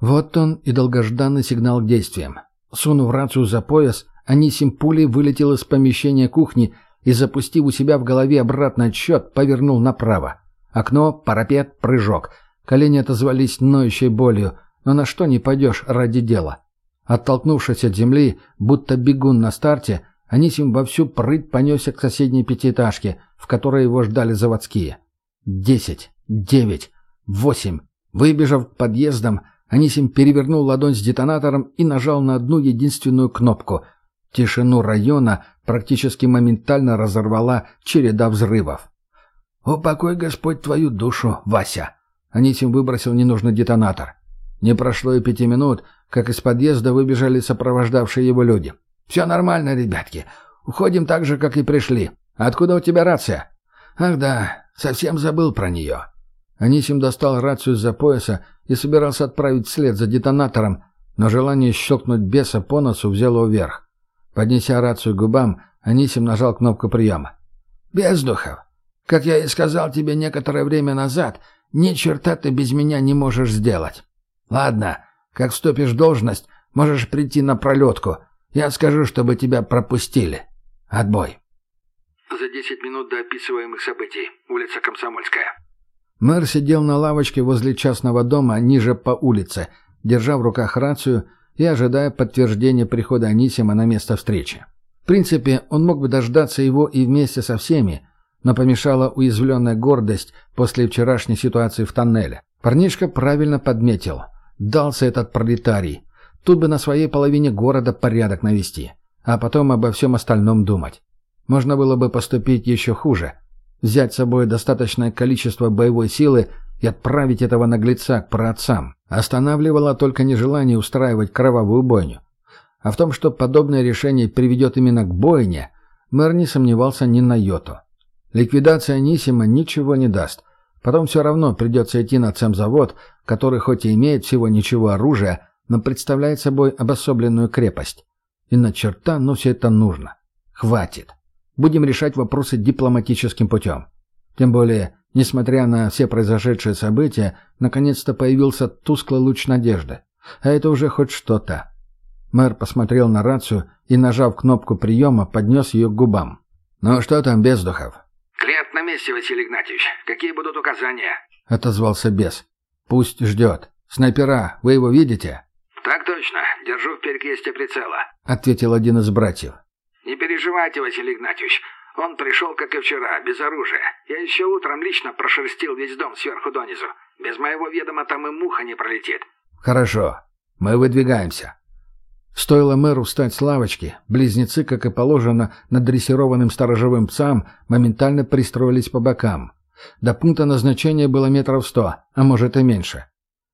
Вот он и долгожданный сигнал к действиям. Сунув рацию за пояс, Анисим пулей вылетел из помещения кухни и, запустив у себя в голове обратный отсчет, повернул направо. Окно, парапет, прыжок — Колени отозвались ноющей болью, но на что не пойдешь ради дела. Оттолкнувшись от земли, будто бегун на старте, Анисим во всю прыть понесся к соседней пятиэтажке, в которой его ждали заводские. Десять, девять, восемь. Выбежав к подъездам, Анисим перевернул ладонь с детонатором и нажал на одну единственную кнопку. Тишину района практически моментально разорвала череда взрывов. «Упокой Господь твою душу, Вася!» Анисим выбросил ненужный детонатор. Не прошло и пяти минут, как из подъезда выбежали сопровождавшие его люди. «Все нормально, ребятки. Уходим так же, как и пришли. Откуда у тебя рация?» «Ах да, совсем забыл про нее». Анисим достал рацию из-за пояса и собирался отправить вслед за детонатором, но желание щелкнуть беса по носу взяло вверх. Поднеся рацию к губам, Анисим нажал кнопку приема. «Бездухов, как я и сказал тебе некоторое время назад, ни черта ты без меня не можешь сделать. Ладно, как вступишь в должность, можешь прийти на пролетку. Я скажу, чтобы тебя пропустили. Отбой. За десять минут до описываемых событий. Улица Комсомольская. Мэр сидел на лавочке возле частного дома ниже по улице, держа в руках рацию и ожидая подтверждения прихода Анисима на место встречи. В принципе, он мог бы дождаться его и вместе со всеми, но помешала уязвленная гордость после вчерашней ситуации в тоннеле. Парнишка правильно подметил. Дался этот пролетарий. Тут бы на своей половине города порядок навести, а потом обо всем остальном думать. Можно было бы поступить еще хуже. Взять с собой достаточное количество боевой силы и отправить этого наглеца к праотцам. Останавливало только нежелание устраивать кровавую бойню. А в том, что подобное решение приведет именно к бойне, мэр не сомневался ни на йоту. Ликвидация Нисима ничего не даст. Потом все равно придется идти на цемзавод, который хоть и имеет всего ничего оружия, но представляет собой обособленную крепость. И на черта, но все это нужно. Хватит. Будем решать вопросы дипломатическим путем. Тем более, несмотря на все произошедшие события, наконец-то появился тусклый луч надежды. А это уже хоть что-то. Мэр посмотрел на рацию и, нажав кнопку приема, поднес ее к губам. «Ну что там, Бездухов?» Клиент на месте, Василий Игнатьевич. Какие будут указания?» — отозвался бес. «Пусть ждет. Снайпера, вы его видите?» «Так точно. Держу в перекресте прицела», — ответил один из братьев. «Не переживайте, Василий Игнатьевич. Он пришел, как и вчера, без оружия. Я еще утром лично прошерстил весь дом сверху донизу. Без моего ведома там и муха не пролетит». «Хорошо. Мы выдвигаемся». Стоило мэру встать с лавочки, близнецы, как и положено, над дрессированным сторожевым псам, моментально пристроились по бокам. До пункта назначения было метров сто, а может и меньше.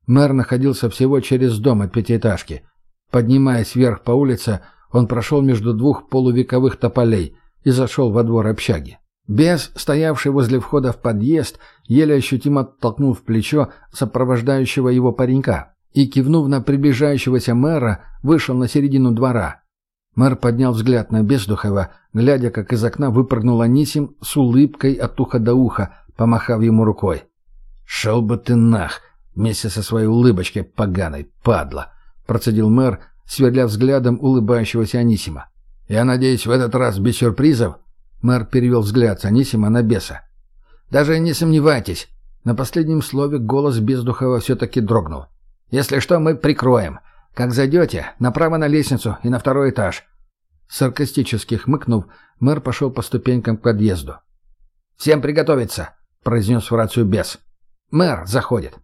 Мэр находился всего через дом от пятиэтажки. Поднимаясь вверх по улице, он прошел между двух полувековых тополей и зашел во двор общаги. Бес, стоявший возле входа в подъезд, еле ощутимо толкнул в плечо сопровождающего его паренька и, кивнув на приближающегося мэра, вышел на середину двора. Мэр поднял взгляд на Бездухова, глядя, как из окна выпрыгнул Анисим с улыбкой от уха до уха, помахав ему рукой. «Шел бы ты нах, вместе со своей улыбочкой поганой, падла!» — процедил мэр, сверля взглядом улыбающегося Анисима. «Я надеюсь, в этот раз без сюрпризов?» Мэр перевел взгляд с Анисима на беса. «Даже не сомневайтесь!» На последнем слове голос Бездухова все-таки дрогнул. Если что, мы прикроем. Как зайдете, направо на лестницу и на второй этаж». Саркастически хмыкнув, мэр пошел по ступенькам к подъезду. «Всем приготовиться!» — произнес в рацию бес. «Мэр заходит».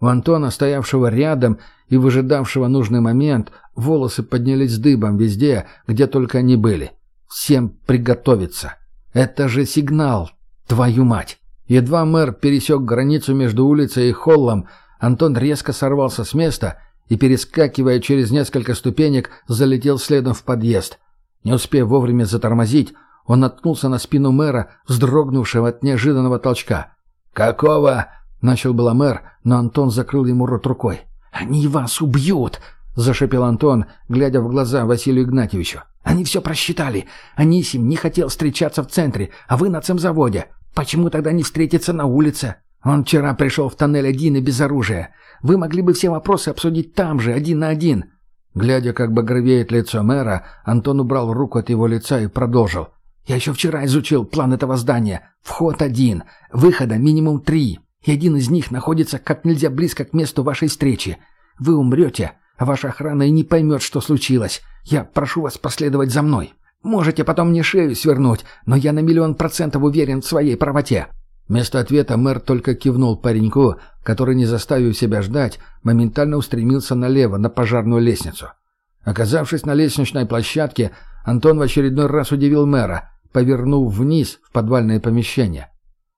У Антона, стоявшего рядом и выжидавшего нужный момент, волосы поднялись дыбом везде, где только они были. «Всем приготовиться!» «Это же сигнал! Твою мать!» Едва мэр пересек границу между улицей и холлом, Антон резко сорвался с места и, перескакивая через несколько ступенек, залетел следом в подъезд. Не успев вовремя затормозить, он наткнулся на спину мэра, вздрогнувшего от неожиданного толчка. «Какого?» — начал было мэр, но Антон закрыл ему рот рукой. «Они вас убьют!» — зашепел Антон, глядя в глаза Василию Игнатьевичу. «Они все просчитали. Анисим не хотел встречаться в центре, а вы на цемзаводе. Почему тогда не встретиться на улице?» Он вчера пришел в тоннель один и без оружия. Вы могли бы все вопросы обсудить там же, один на один». Глядя, как багровеет лицо мэра, Антон убрал руку от его лица и продолжил. «Я еще вчера изучил план этого здания. Вход один, выхода минимум три. И один из них находится как нельзя близко к месту вашей встречи. Вы умрете, а ваша охрана и не поймет, что случилось. Я прошу вас последовать за мной. Можете потом мне шею свернуть, но я на миллион процентов уверен в своей правоте. Вместо ответа мэр только кивнул пареньку, который, не заставив себя ждать, моментально устремился налево, на пожарную лестницу. Оказавшись на лестничной площадке, Антон в очередной раз удивил мэра, повернув вниз в подвальное помещение.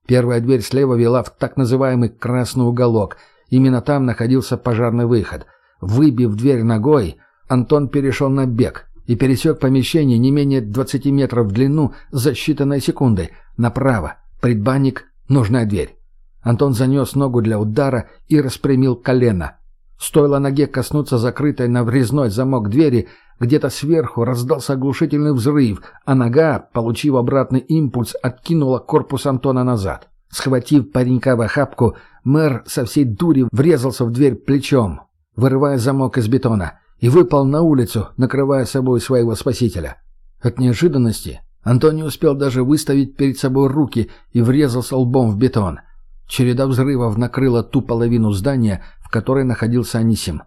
Первая дверь слева вела в так называемый «красный уголок». Именно там находился пожарный выход. Выбив дверь ногой, Антон перешел на бег и пересек помещение не менее 20 метров в длину за считанные секунды, направо, предбанник, Нужная дверь. Антон занес ногу для удара и распрямил колено. Стоило ноге коснуться закрытой на врезной замок двери, где-то сверху раздался оглушительный взрыв, а нога, получив обратный импульс, откинула корпус Антона назад. Схватив паренька в охапку, мэр со всей дури врезался в дверь плечом, вырывая замок из бетона, и выпал на улицу, накрывая собой своего спасителя. От неожиданности Антон не успел даже выставить перед собой руки и врезался лбом в бетон. Череда взрывов накрыла ту половину здания, в которой находился Анисим.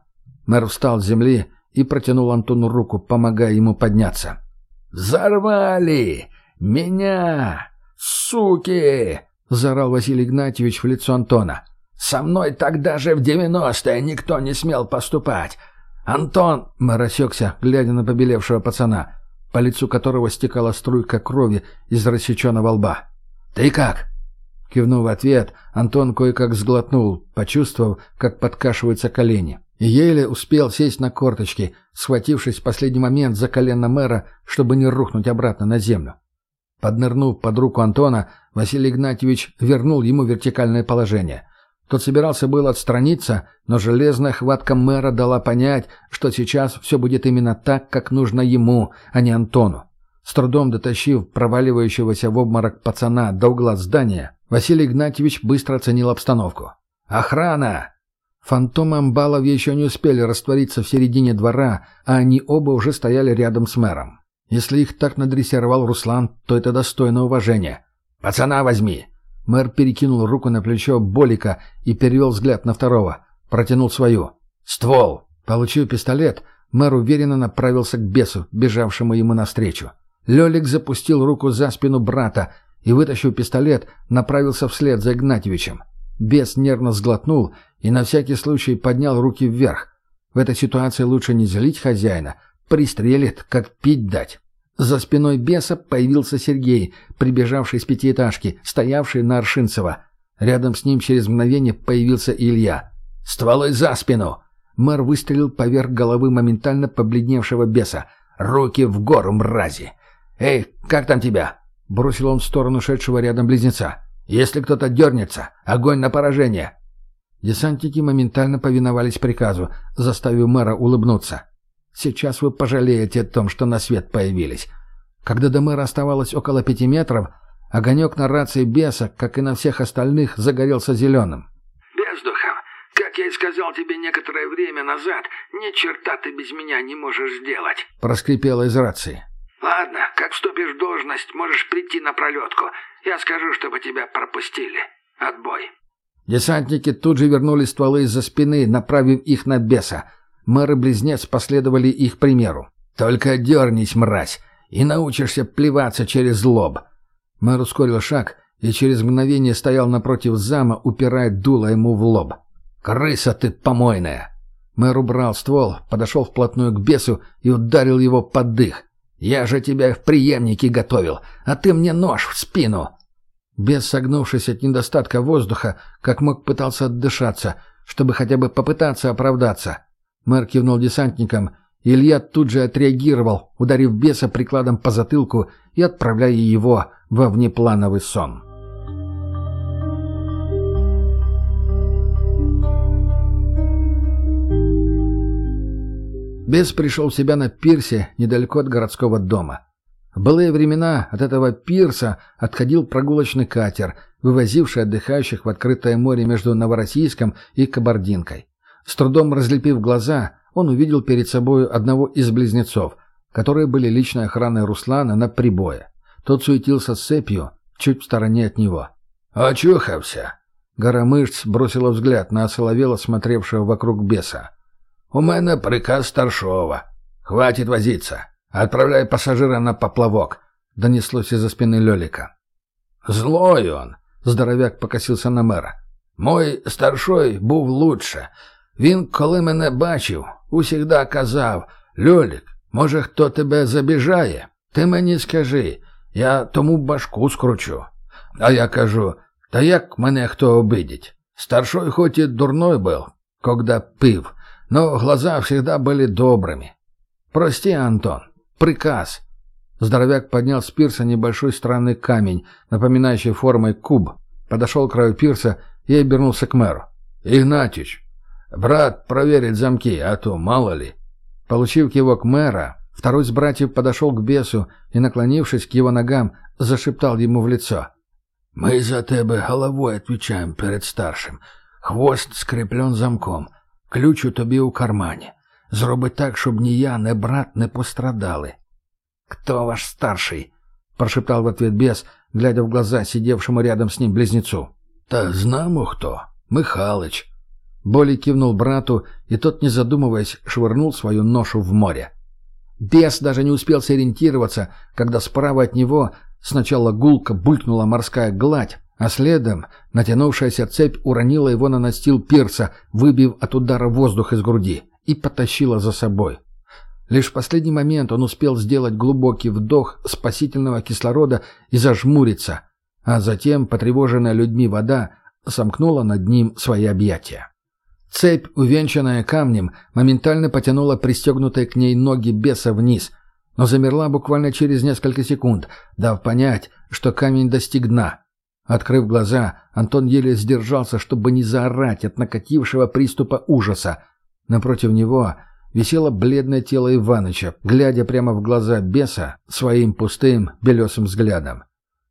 Мэр встал с земли и протянул Антону руку, помогая ему подняться. «Взорвали! Меня! Суки!» — заорал Василий Игнатьевич в лицо Антона. «Со мной тогда же в девяностые никто не смел поступать! Антон!» — мэр осекся, глядя на побелевшего пацана по лицу которого стекала струйка крови из рассеченного лба. «Ты как?» Кивнув в ответ, Антон кое-как сглотнул, почувствовав, как подкашиваются колени. И еле успел сесть на корточки, схватившись в последний момент за колено мэра, чтобы не рухнуть обратно на землю. Поднырнув под руку Антона, Василий Игнатьевич вернул ему вертикальное положение. Тот собирался было отстраниться, но железная хватка мэра дала понять, что сейчас все будет именно так, как нужно ему, а не Антону. С трудом дотащив проваливающегося в обморок пацана до угла здания, Василий Игнатьевич быстро оценил обстановку. «Охрана!» Фантомы Амбалов еще не успели раствориться в середине двора, а они оба уже стояли рядом с мэром. Если их так надрессировал Руслан, то это достойно уважения. «Пацана возьми!» Мэр перекинул руку на плечо Болика и перевел взгляд на второго. Протянул свою. «Ствол!» Получив пистолет, мэр уверенно направился к бесу, бежавшему ему навстречу. Лёлик запустил руку за спину брата и, вытащив пистолет, направился вслед за Игнатьевичем. Бес нервно сглотнул и на всякий случай поднял руки вверх. В этой ситуации лучше не злить хозяина, пристрелит, как пить дать. За спиной беса появился Сергей, прибежавший с пятиэтажки, стоявший на Аршинцева. Рядом с ним через мгновение появился Илья. «Стволы за спину!» Мэр выстрелил поверх головы моментально побледневшего беса. «Руки в гору, мрази! Эй, как там тебя?» Бросил он в сторону шедшего рядом близнеца. «Если кто-то дернется, огонь на поражение!» Десантники моментально повиновались приказу, заставив мэра улыбнуться. «Сейчас вы пожалеете о том, что на свет появились». Когда до мэра оставалось около пяти метров, огонек на рации беса, как и на всех остальных, загорелся зеленым. «Бездухов, как я и сказал тебе некоторое время назад, ни черта ты без меня не можешь сделать», — проскрипело из рации. «Ладно, как вступишь в должность, можешь прийти на пролетку. Я скажу, чтобы тебя пропустили. Отбой». Десантники тут же вернули стволы из-за спины, направив их на беса. Мэр и близнец последовали их примеру. «Только дернись, мразь, и научишься плеваться через лоб». Мэр ускорил шаг и через мгновение стоял напротив зама, упирая дуло ему в лоб. «Крыса ты помойная!» Мэр убрал ствол, подошел вплотную к бесу и ударил его под дых. «Я же тебя в преемнике готовил, а ты мне нож в спину!» Бес, согнувшись от недостатка воздуха, как мог пытался отдышаться, чтобы хотя бы попытаться оправдаться. Мэр кивнул десантникам, Илья тут же отреагировал, ударив беса прикладом по затылку и отправляя его во внеплановый сон. Бес пришел в себя на пирсе недалеко от городского дома. В былые времена от этого пирса отходил прогулочный катер, вывозивший отдыхающих в открытое море между Новороссийском и Кабардинкой. С трудом разлепив глаза, он увидел перед собой одного из близнецов, которые были личной охраной Руслана на прибое. Тот суетился с цепью, чуть в стороне от него. «Очухался!» Гора мышц бросила взгляд на осоловело смотревшего вокруг беса. «У меня приказ старшова. Хватит возиться. Отправляй пассажира на поплавок», — донеслось из-за спины Лёлика. «Злой он», — здоровяк покосился на мера. «Мой старшой був лучше. Він, коли мене бачив, усігда казав, Льолік, може, хто тебе забіжає? Ти мені скажи, я тому башку скручу. А я кажу, та як мене хто обидить? Старшой хоть и дурной был, когда пив, но глаза всегда были добрыми. Прости, Антон, приказ». Здоровяк поднял с пирса небольшой странный камень, напоминающий формой куб, подошел к краю пирса и обернулся к мэру. «Игнатьич, брат проверит замки, а то мало ли». Получив кивок мэра, второй из братьев подошел к бесу и, наклонившись к его ногам, зашептал ему в лицо. «Мы за тебе головой отвечаем перед старшим. Хвост скреплен замком. Ключ у тобі у кармані. Зроби так, щоб ні я, ні брат не пострадали». «Кто ваш старший?» — прошептал в ответ бес, глядя в глаза сидевшему рядом с ним близнецу. «Та знамо хто. Михалыч». Боли кивнул брату, и тот, не задумываясь, швырнул свою ношу в море. Бес даже не успел сориентироваться, когда справа от него сначала гулко булькнула морская гладь, а следом натянувшаяся цепь уронила его на настил пирса, выбив от удара воздух из груди, и потащила за собой. Лишь в последний момент он успел сделать глубокий вдох спасительного кислорода и зажмуриться, а затем, потревоженная людьми вода, сомкнула над ним свои объятия. Цепь, увенчанная камнем, моментально потянула пристегнутые к ней ноги беса вниз, но замерла буквально через несколько секунд, дав понять, что камень достиг дна. Открыв глаза, Антон еле сдержался, чтобы не заорать от накатившего приступа ужаса. Напротив него висело бледное тело Иваныча, глядя прямо в глаза беса своим пустым белесым взглядом.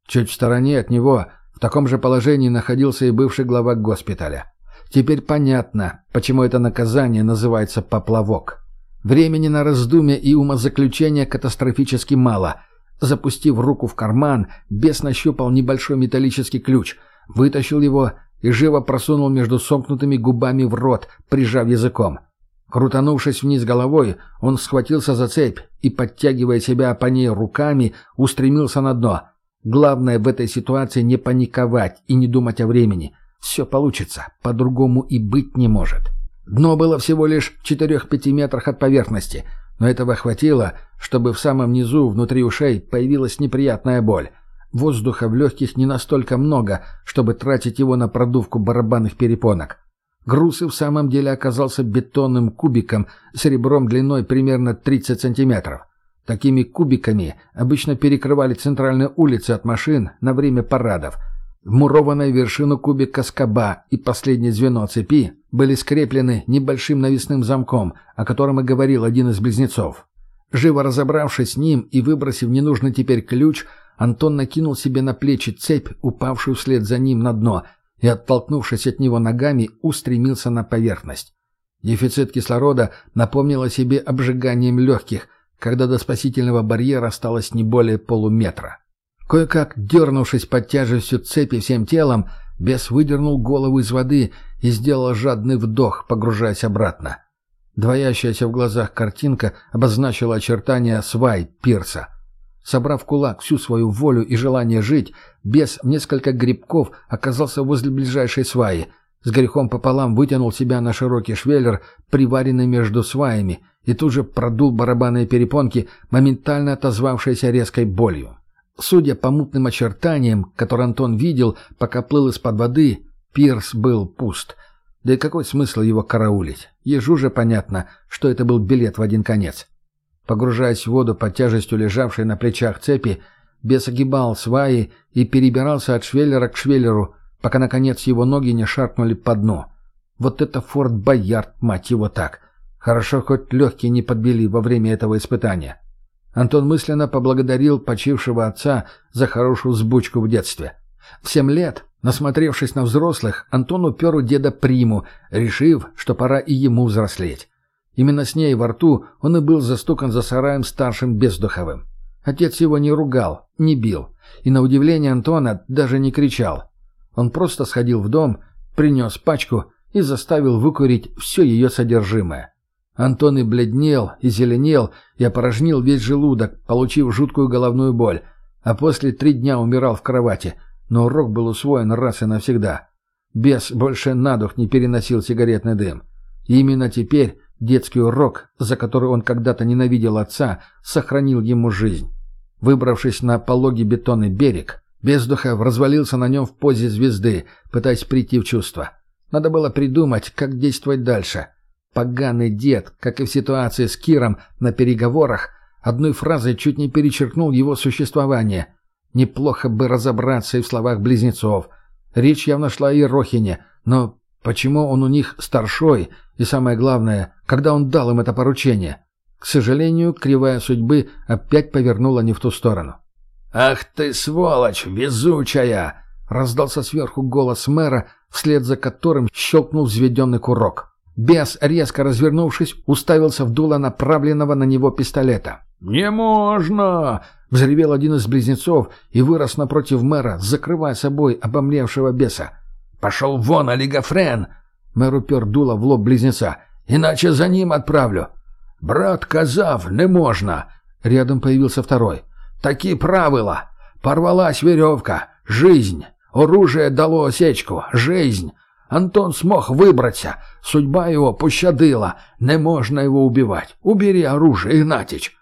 Чуть в стороне от него в таком же положении находился и бывший глава госпиталя. Теперь понятно, почему это наказание называется «поплавок». Времени на раздумье и умозаключение катастрофически мало. Запустив руку в карман, бес нащупал небольшой металлический ключ, вытащил его и живо просунул между сомкнутыми губами в рот, прижав языком. Крутанувшись вниз головой, он схватился за цепь и, подтягивая себя по ней руками, устремился на дно. Главное в этой ситуации не паниковать и не думать о времени. Все получится, по-другому и быть не может. Дно было всего лишь в 4-5 метрах от поверхности, но этого хватило, чтобы в самом низу, внутри ушей, появилась неприятная боль. Воздуха в легких не настолько много, чтобы тратить его на продувку барабанных перепонок. Груз и в самом деле оказался бетонным кубиком с ребром длиной примерно 30 сантиметров. Такими кубиками обычно перекрывали центральные улицы от машин на время парадов. Вмурованная вершину кубика скоба и последнее звено цепи были скреплены небольшим навесным замком, о котором и говорил один из близнецов. Живо разобравшись с ним и выбросив ненужный теперь ключ, Антон накинул себе на плечи цепь, упавшую вслед за ним на дно, и, оттолкнувшись от него ногами, устремился на поверхность. Дефицит кислорода напомнил о себе обжиганием легких, когда до спасительного барьера осталось не более полуметра. Кое-как, дернувшись под тяжестью цепи всем телом, бес выдернул голову из воды и сделал жадный вдох, погружаясь обратно. Двоящаяся в глазах картинка обозначила очертания свай пирса — Собрав кулак всю свою волю и желание жить, бес в несколько грибков оказался возле ближайшей сваи. С грехом пополам вытянул себя на широкий швеллер, приваренный между сваями, и тут же продул барабанные перепонки, моментально отозвавшиеся резкой болью. Судя по мутным очертаниям, которые Антон видел, пока плыл из-под воды, пирс был пуст. Да и какой смысл его караулить? Ежу же понятно, что это был билет в один конец. Погружаясь в воду под тяжестью лежавшей на плечах цепи, бес огибал сваи и перебирался от швеллера к швеллеру, пока, наконец, его ноги не шаркнули по дну. Вот это Форт Боярд, мать его так. Хорошо, хоть легкие не подбили во время этого испытания. Антон мысленно поблагодарил почившего отца за хорошую сбучку в детстве. В семь лет, насмотревшись на взрослых, Антон упер у деда приму, решив, что пора и ему взрослеть. Именно с ней во рту он и был застукан за сараем старшим Бездуховым. Отец его не ругал, не бил, и на удивление Антона даже не кричал. Он просто сходил в дом, принес пачку и заставил выкурить все ее содержимое. Антон и бледнел, и зеленел, и опорожнил весь желудок, получив жуткую головную боль, а после три дня умирал в кровати, но урок был усвоен раз и навсегда. Бес больше на дух не переносил сигаретный дым. И именно теперь Детский урок, за который он когда-то ненавидел отца, сохранил ему жизнь. Выбравшись на пологий бетонный берег, Бездухов развалился на нем в позе звезды, пытаясь прийти в чувство. Надо было придумать, как действовать дальше. Поганый дед, как и в ситуации с Киром на переговорах, одной фразой чуть не перечеркнул его существование. Неплохо бы разобраться и в словах близнецов. Речь явно шла о Рохине, но Почему он у них старшой? И самое главное, когда он дал им это поручение? К сожалению, кривая судьбы опять повернула не в ту сторону. «Ах ты, сволочь, везучая!» — раздался сверху голос мэра, вслед за которым щелкнул взведенный курок. Бес, резко развернувшись, уставился в дуло направленного на него пистолета. «Не можно!» — взревел один из близнецов и вырос напротив мэра, закрывая собой обомлевшего беса. «Пошел вон, олигофрен!» Мэр упер дуло в лоб близнеца. «Иначе за ним отправлю». «Брат казав, не можно!» Рядом появился второй. «Таки правила! Порвалась веревка! Жизнь! Оружие дало осечку! Жизнь! Антон смог выбраться! Судьба его пощадила! Не можно его убивать! Убери оружие, Игнатич!»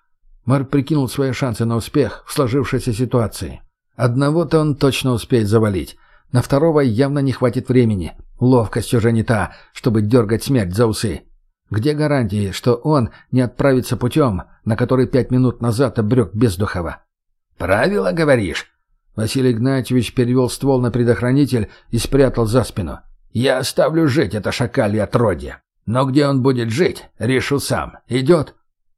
Мэр прикинул свои шансы на успех в сложившейся ситуации. Одного-то он точно успеет завалить. На второго явно не хватит времени. Ловкость уже не та, чтобы дергать смерть за усы. Где гарантии, что он не отправится путем, на который пять минут назад обрек Бездухова? «Правила, говоришь?» Василий Игнатьевич перевел ствол на предохранитель и спрятал за спину. «Я оставлю жить это шакалье отродье. Но где он будет жить, решу сам. Идет?»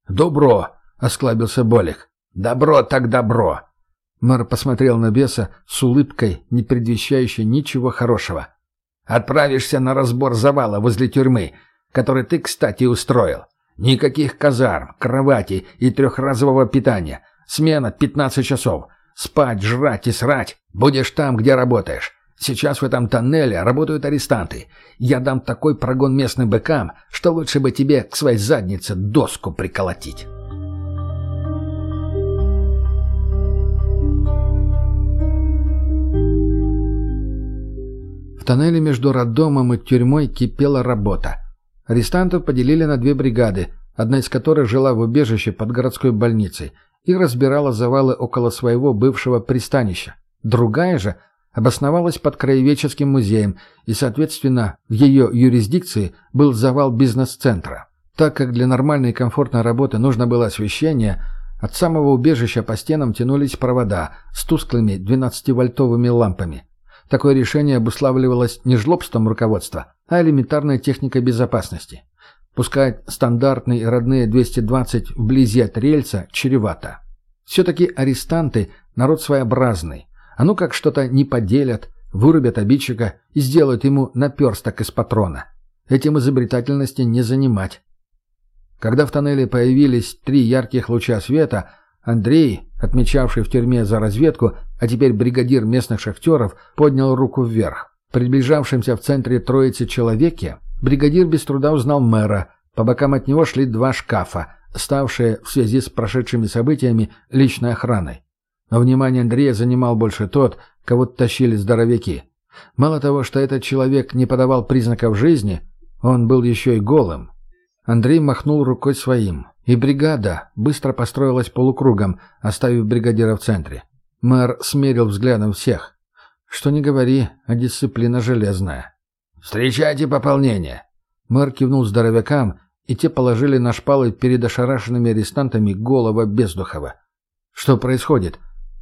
«Добро!» — осклабился Болик. «Добро так добро!» Мэр посмотрел на беса с улыбкой, не предвещающей ничего хорошего. «Отправишься на разбор завала возле тюрьмы, который ты, кстати, устроил. Никаких казарм, кровати и трехразового питания. Смена 15 часов. Спать, жрать и срать. Будешь там, где работаешь. Сейчас в этом тоннеле работают арестанты. Я дам такой прогон местным быкам, что лучше бы тебе к своей заднице доску приколотить». В тоннеле между роддомом и тюрьмой кипела работа. Арестантов поделили на две бригады, одна из которых жила в убежище под городской больницей и разбирала завалы около своего бывшего пристанища. Другая же обосновалась под краеведческим музеем, и, соответственно, в ее юрисдикции был завал бизнес-центра. Так как для нормальной и комфортной работы нужно было освещение, от самого убежища по стенам тянулись провода с тусклыми 12-вольтовыми лампами. Такое решение обуславливалось не жлобством руководства, а элементарной техникой безопасности. Пускать стандартные и родные 220 вблизи от рельса чревато. Все-таки арестанты – народ своеобразный. А ну как что-то не поделят, вырубят обидчика и сделают ему наперсток из патрона. Этим изобретательности не занимать. Когда в тоннеле появились три ярких луча света, Андрей, отмечавший в тюрьме за разведку, а теперь бригадир местных шахтеров, поднял руку вверх. Приближавшимся в центре троицы человеке бригадир без труда узнал мэра. По бокам от него шли два шкафа, ставшие в связи с прошедшими событиями личной охраной. Но внимание Андрея занимал больше тот, кого тащили здоровяки. Мало того, что этот человек не подавал признаков жизни, он был еще и голым. Андрей махнул рукой своим, и бригада быстро построилась полукругом, оставив бригадира в центре. Мэр смерил взглядом всех. Что не говори, а дисциплина железная. «Встречайте пополнение!» Мэр кивнул здоровякам, и те положили на шпалы перед ошарашенными арестантами голова Бездухова. «Что происходит?»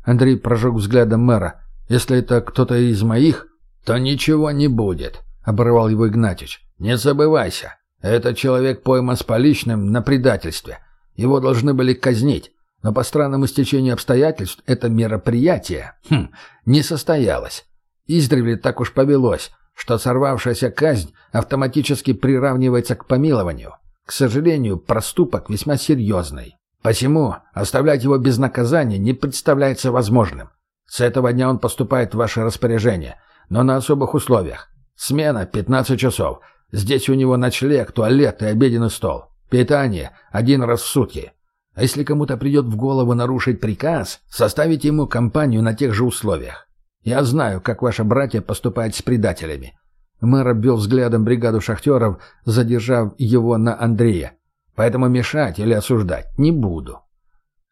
Андрей прожег взглядом мэра. «Если это кто-то из моих...» «То ничего не будет», — оборвал его Игнатьич. «Не забывайся. Этот человек пойман с поличным на предательстве. Его должны были казнить. Но по странному стечению обстоятельств это мероприятие хм, не состоялось. Издревле так уж повелось, что сорвавшаяся казнь автоматически приравнивается к помилованию. К сожалению, проступок весьма серьезный. Посему оставлять его без наказания не представляется возможным. С этого дня он поступает в ваше распоряжение, но на особых условиях. Смена 15 часов. Здесь у него ночлег, туалет и обеденный стол. Питание один раз в сутки. А если кому-то придет в голову нарушить приказ, составите ему компанию на тех же условиях. Я знаю, как ваши братья поступают с предателями». Мэр обвел взглядом бригаду шахтеров, задержав его на Андрея. «Поэтому мешать или осуждать не буду».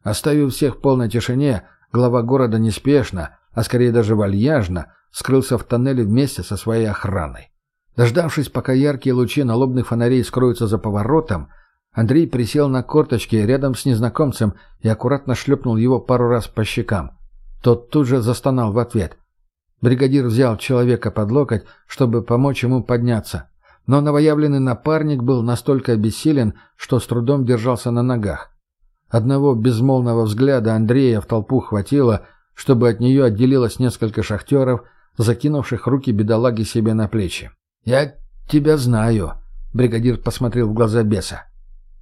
Оставив всех в полной тишине, глава города неспешно, а скорее даже вальяжно, скрылся в тоннеле вместе со своей охраной. Дождавшись, пока яркие лучи налобных фонарей скроются за поворотом, Андрей присел на корточки рядом с незнакомцем и аккуратно шлепнул его пару раз по щекам. Тот тут же застонал в ответ. Бригадир взял человека под локоть, чтобы помочь ему подняться. Но новоявленный напарник был настолько обессилен, что с трудом держался на ногах. Одного безмолвного взгляда Андрея в толпу хватило, чтобы от нее отделилось несколько шахтеров, закинувших руки бедолаги себе на плечи. «Я тебя знаю», — бригадир посмотрел в глаза беса.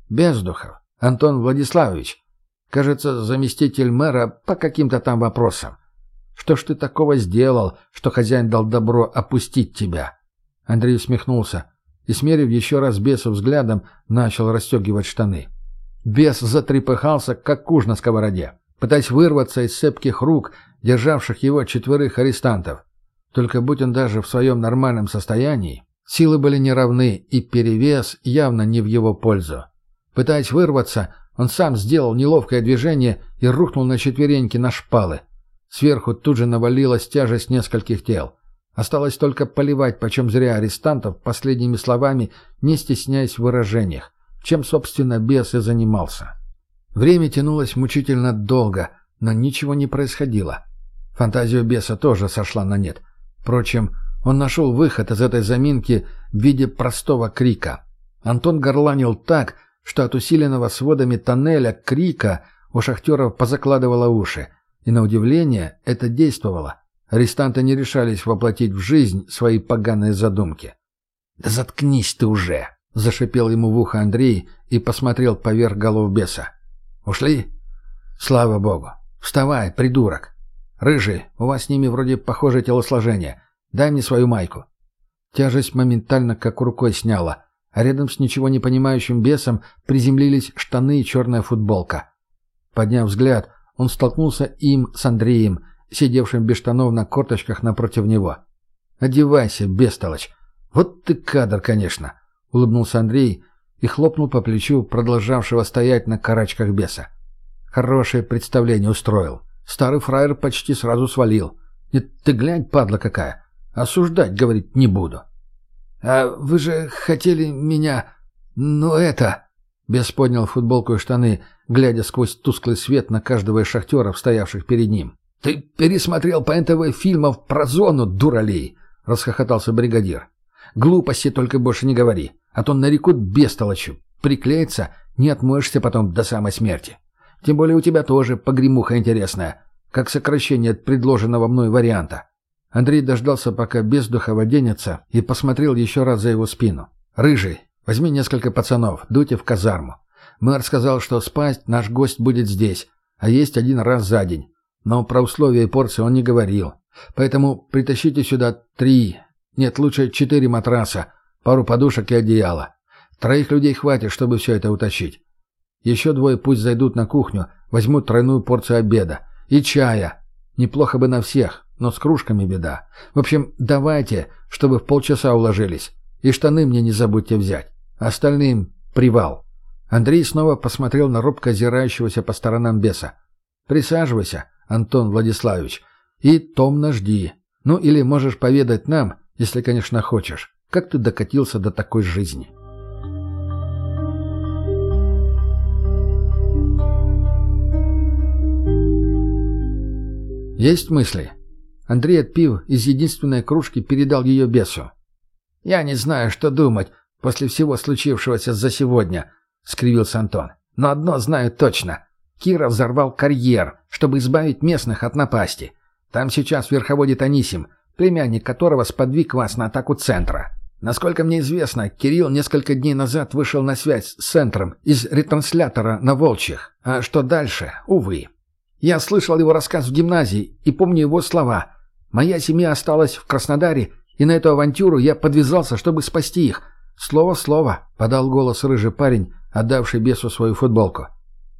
Бездухов. Антон Владиславович. Кажется, заместитель мэра по каким-то там вопросам. Что ж ты такого сделал, что хозяин дал добро опустить тебя?» Андрей усмехнулся и, смерив еще раз бесу взглядом, начал расстегивать штаны. Бес затрепыхался, как куж на сковороде, пытаясь вырваться из цепких рук, державших его четверых арестантов. Только будь он даже в своем нормальном состоянии, силы были неравны, и перевес явно не в его пользу. Пытаясь вырваться, он сам сделал неловкое движение и рухнул на четвереньки на шпалы. Сверху тут же навалилась тяжесть нескольких тел. Осталось только поливать почем зря арестантов последними словами, не стесняясь в выражениях, чем, собственно, бес и занимался. Время тянулось мучительно долго, но ничего не происходило. Фантазия беса тоже сошла на нет. Впрочем, он нашел выход из этой заминки в виде простого крика. Антон горланил так, что от усиленного сводами тоннеля крика у шахтеров позакладывало уши. И на удивление это действовало. Арестанты не решались воплотить в жизнь свои поганые задумки. «Да заткнись ты уже!» — зашипел ему в ухо Андрей и посмотрел поверх голов беса. «Ушли?» Слава богу. Вставай, придурок. Рыжий, у вас с ними вроде похожее телосложение. Дай мне свою майку. Тяжесть моментально как рукой сняла, а рядом с ничего не понимающим бесом приземлились штаны и черная футболка. Подняв взгляд, он столкнулся им с Андреем, сидевшим без штанов на корточках напротив него. «Одевайся, бестолочь! Вот ты кадр, конечно!» — улыбнулся Андрей и хлопнул по плечу продолжавшего стоять на карачках беса. Хорошее представление устроил. Старый фраер почти сразу свалил. Нет, ты глянь, падла какая. Осуждать, говорит, не буду. «А вы же хотели меня... Ну это...» Бес поднял футболку и штаны, глядя сквозь тусклый свет на каждого из шахтеров, стоявших перед ним. «Ты пересмотрел по НТВ фильмов про зону, дуралей!» — расхохотался бригадир. «Глупости только больше не говори, а то нарекут бестолочью. Приклеится, не отмоешься потом до самой смерти. Тем более у тебя тоже погремуха интересная, как сокращение от предложенного мной варианта». Андрей дождался, пока бездухов оденется, и посмотрел еще раз за его спину. «Рыжий, возьми несколько пацанов, дуйте в казарму. Мэр сказал, что спать наш гость будет здесь, а есть один раз за день. Но про условия и порции он не говорил. Поэтому притащите сюда три, нет, лучше четыре матраса, пару подушек и одеяла. Троих людей хватит, чтобы все это утащить. Еще двое пусть зайдут на кухню, возьмут тройную порцию обеда. И чая. Неплохо бы на всех, но с кружками беда. В общем, давайте, чтобы в полчаса уложились. И штаны мне не забудьте взять. Остальным — привал. Андрей снова посмотрел на робко озирающегося по сторонам беса. «Присаживайся, Антон Владиславович, и томно жди. Ну или можешь поведать нам, если, конечно, хочешь, как ты докатился до такой жизни». «Есть мысли?» Андрей, отпив из единственной кружки, передал ее бесу. «Я не знаю, что думать после всего случившегося за сегодня», — скривился Антон. «Но одно знаю точно. Кира взорвал карьер, чтобы избавить местных от напасти. Там сейчас верховодит Анисим, племянник которого сподвиг вас на атаку центра. Насколько мне известно, Кирилл несколько дней назад вышел на связь с центром из ретранслятора на Волчьих. А что дальше? Увы. Я слышал его рассказ в гимназии и помню его слова. «Моя семья осталась в Краснодаре, и на эту авантюру я подвязался, чтобы спасти их. Слово в слово», — подал голос рыжий парень, отдавший бесу свою футболку.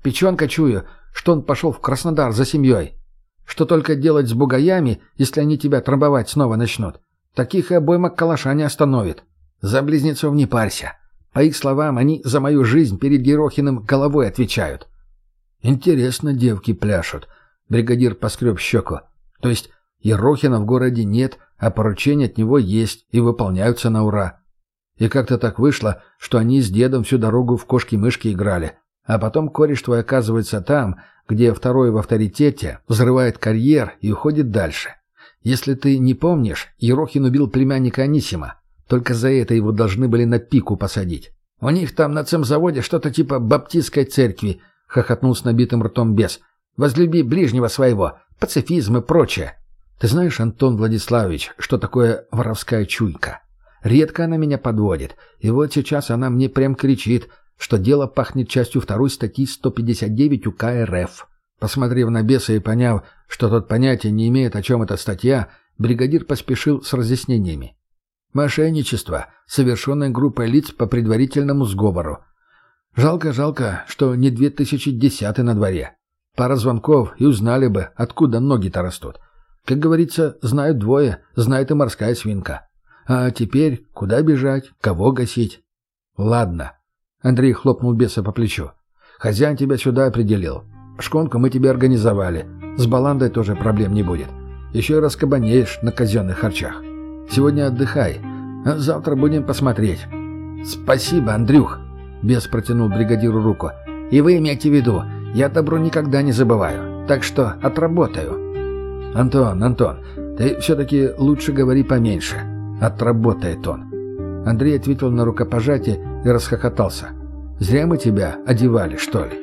Печенка чую, что он пошел в Краснодар за семьей. Что только делать с бугаями, если они тебя трамбовать снова начнут? Таких и обоймок калаша не остановит. За близнецов не парься. По их словам, они за мою жизнь перед Герохиным головой отвечают. Интересно девки пляшут. Бригадир поскреб щеку. То есть Ерохина в городе нет, а поручения от него есть и выполняются на ура. И как-то так вышло, что они с дедом всю дорогу в кошки-мышки играли. А потом кореш твой оказывается там, где второй в авторитете, взрывает карьер и уходит дальше. Если ты не помнишь, Ерохин убил племянника Анисима. Только за это его должны были на пику посадить. У них там на цемзаводе что-то типа баптистской церкви, хохотнул с набитым ртом бес. Возлюби ближнего своего, пацифизм и прочее. Ты знаешь, Антон Владиславович, что такое воровская чуйка? Редко она меня подводит, и вот сейчас она мне прям кричит – что дело пахнет частью второй статьи 159 УК РФ. Посмотрев на беса и поняв, что тот понятия не имеет, о чем эта статья, бригадир поспешил с разъяснениями. Мошенничество, совершенное группой лиц по предварительному сговору. Жалко-жалко, что не 2010 на дворе. Пара звонков, и узнали бы, откуда ноги-то растут. Как говорится, знают двое, знает и морская свинка. А теперь куда бежать, кого гасить? Ладно, Андрей хлопнул беса по плечу. «Хозяин тебя сюда определил. Шконку мы тебе организовали. С баландой тоже проблем не будет. Еще и раскабанеешь на казенных харчах. Сегодня отдыхай. А завтра будем посмотреть». «Спасибо, Андрюх!» Бес протянул бригадиру руку. «И вы имейте в виду, я добро никогда не забываю. Так что отработаю». «Антон, Антон, ты все-таки лучше говори поменьше». «Отработает он». Андрей ответил на рукопожатие и расхохотался. «Зря мы тебя одевали, что ли?»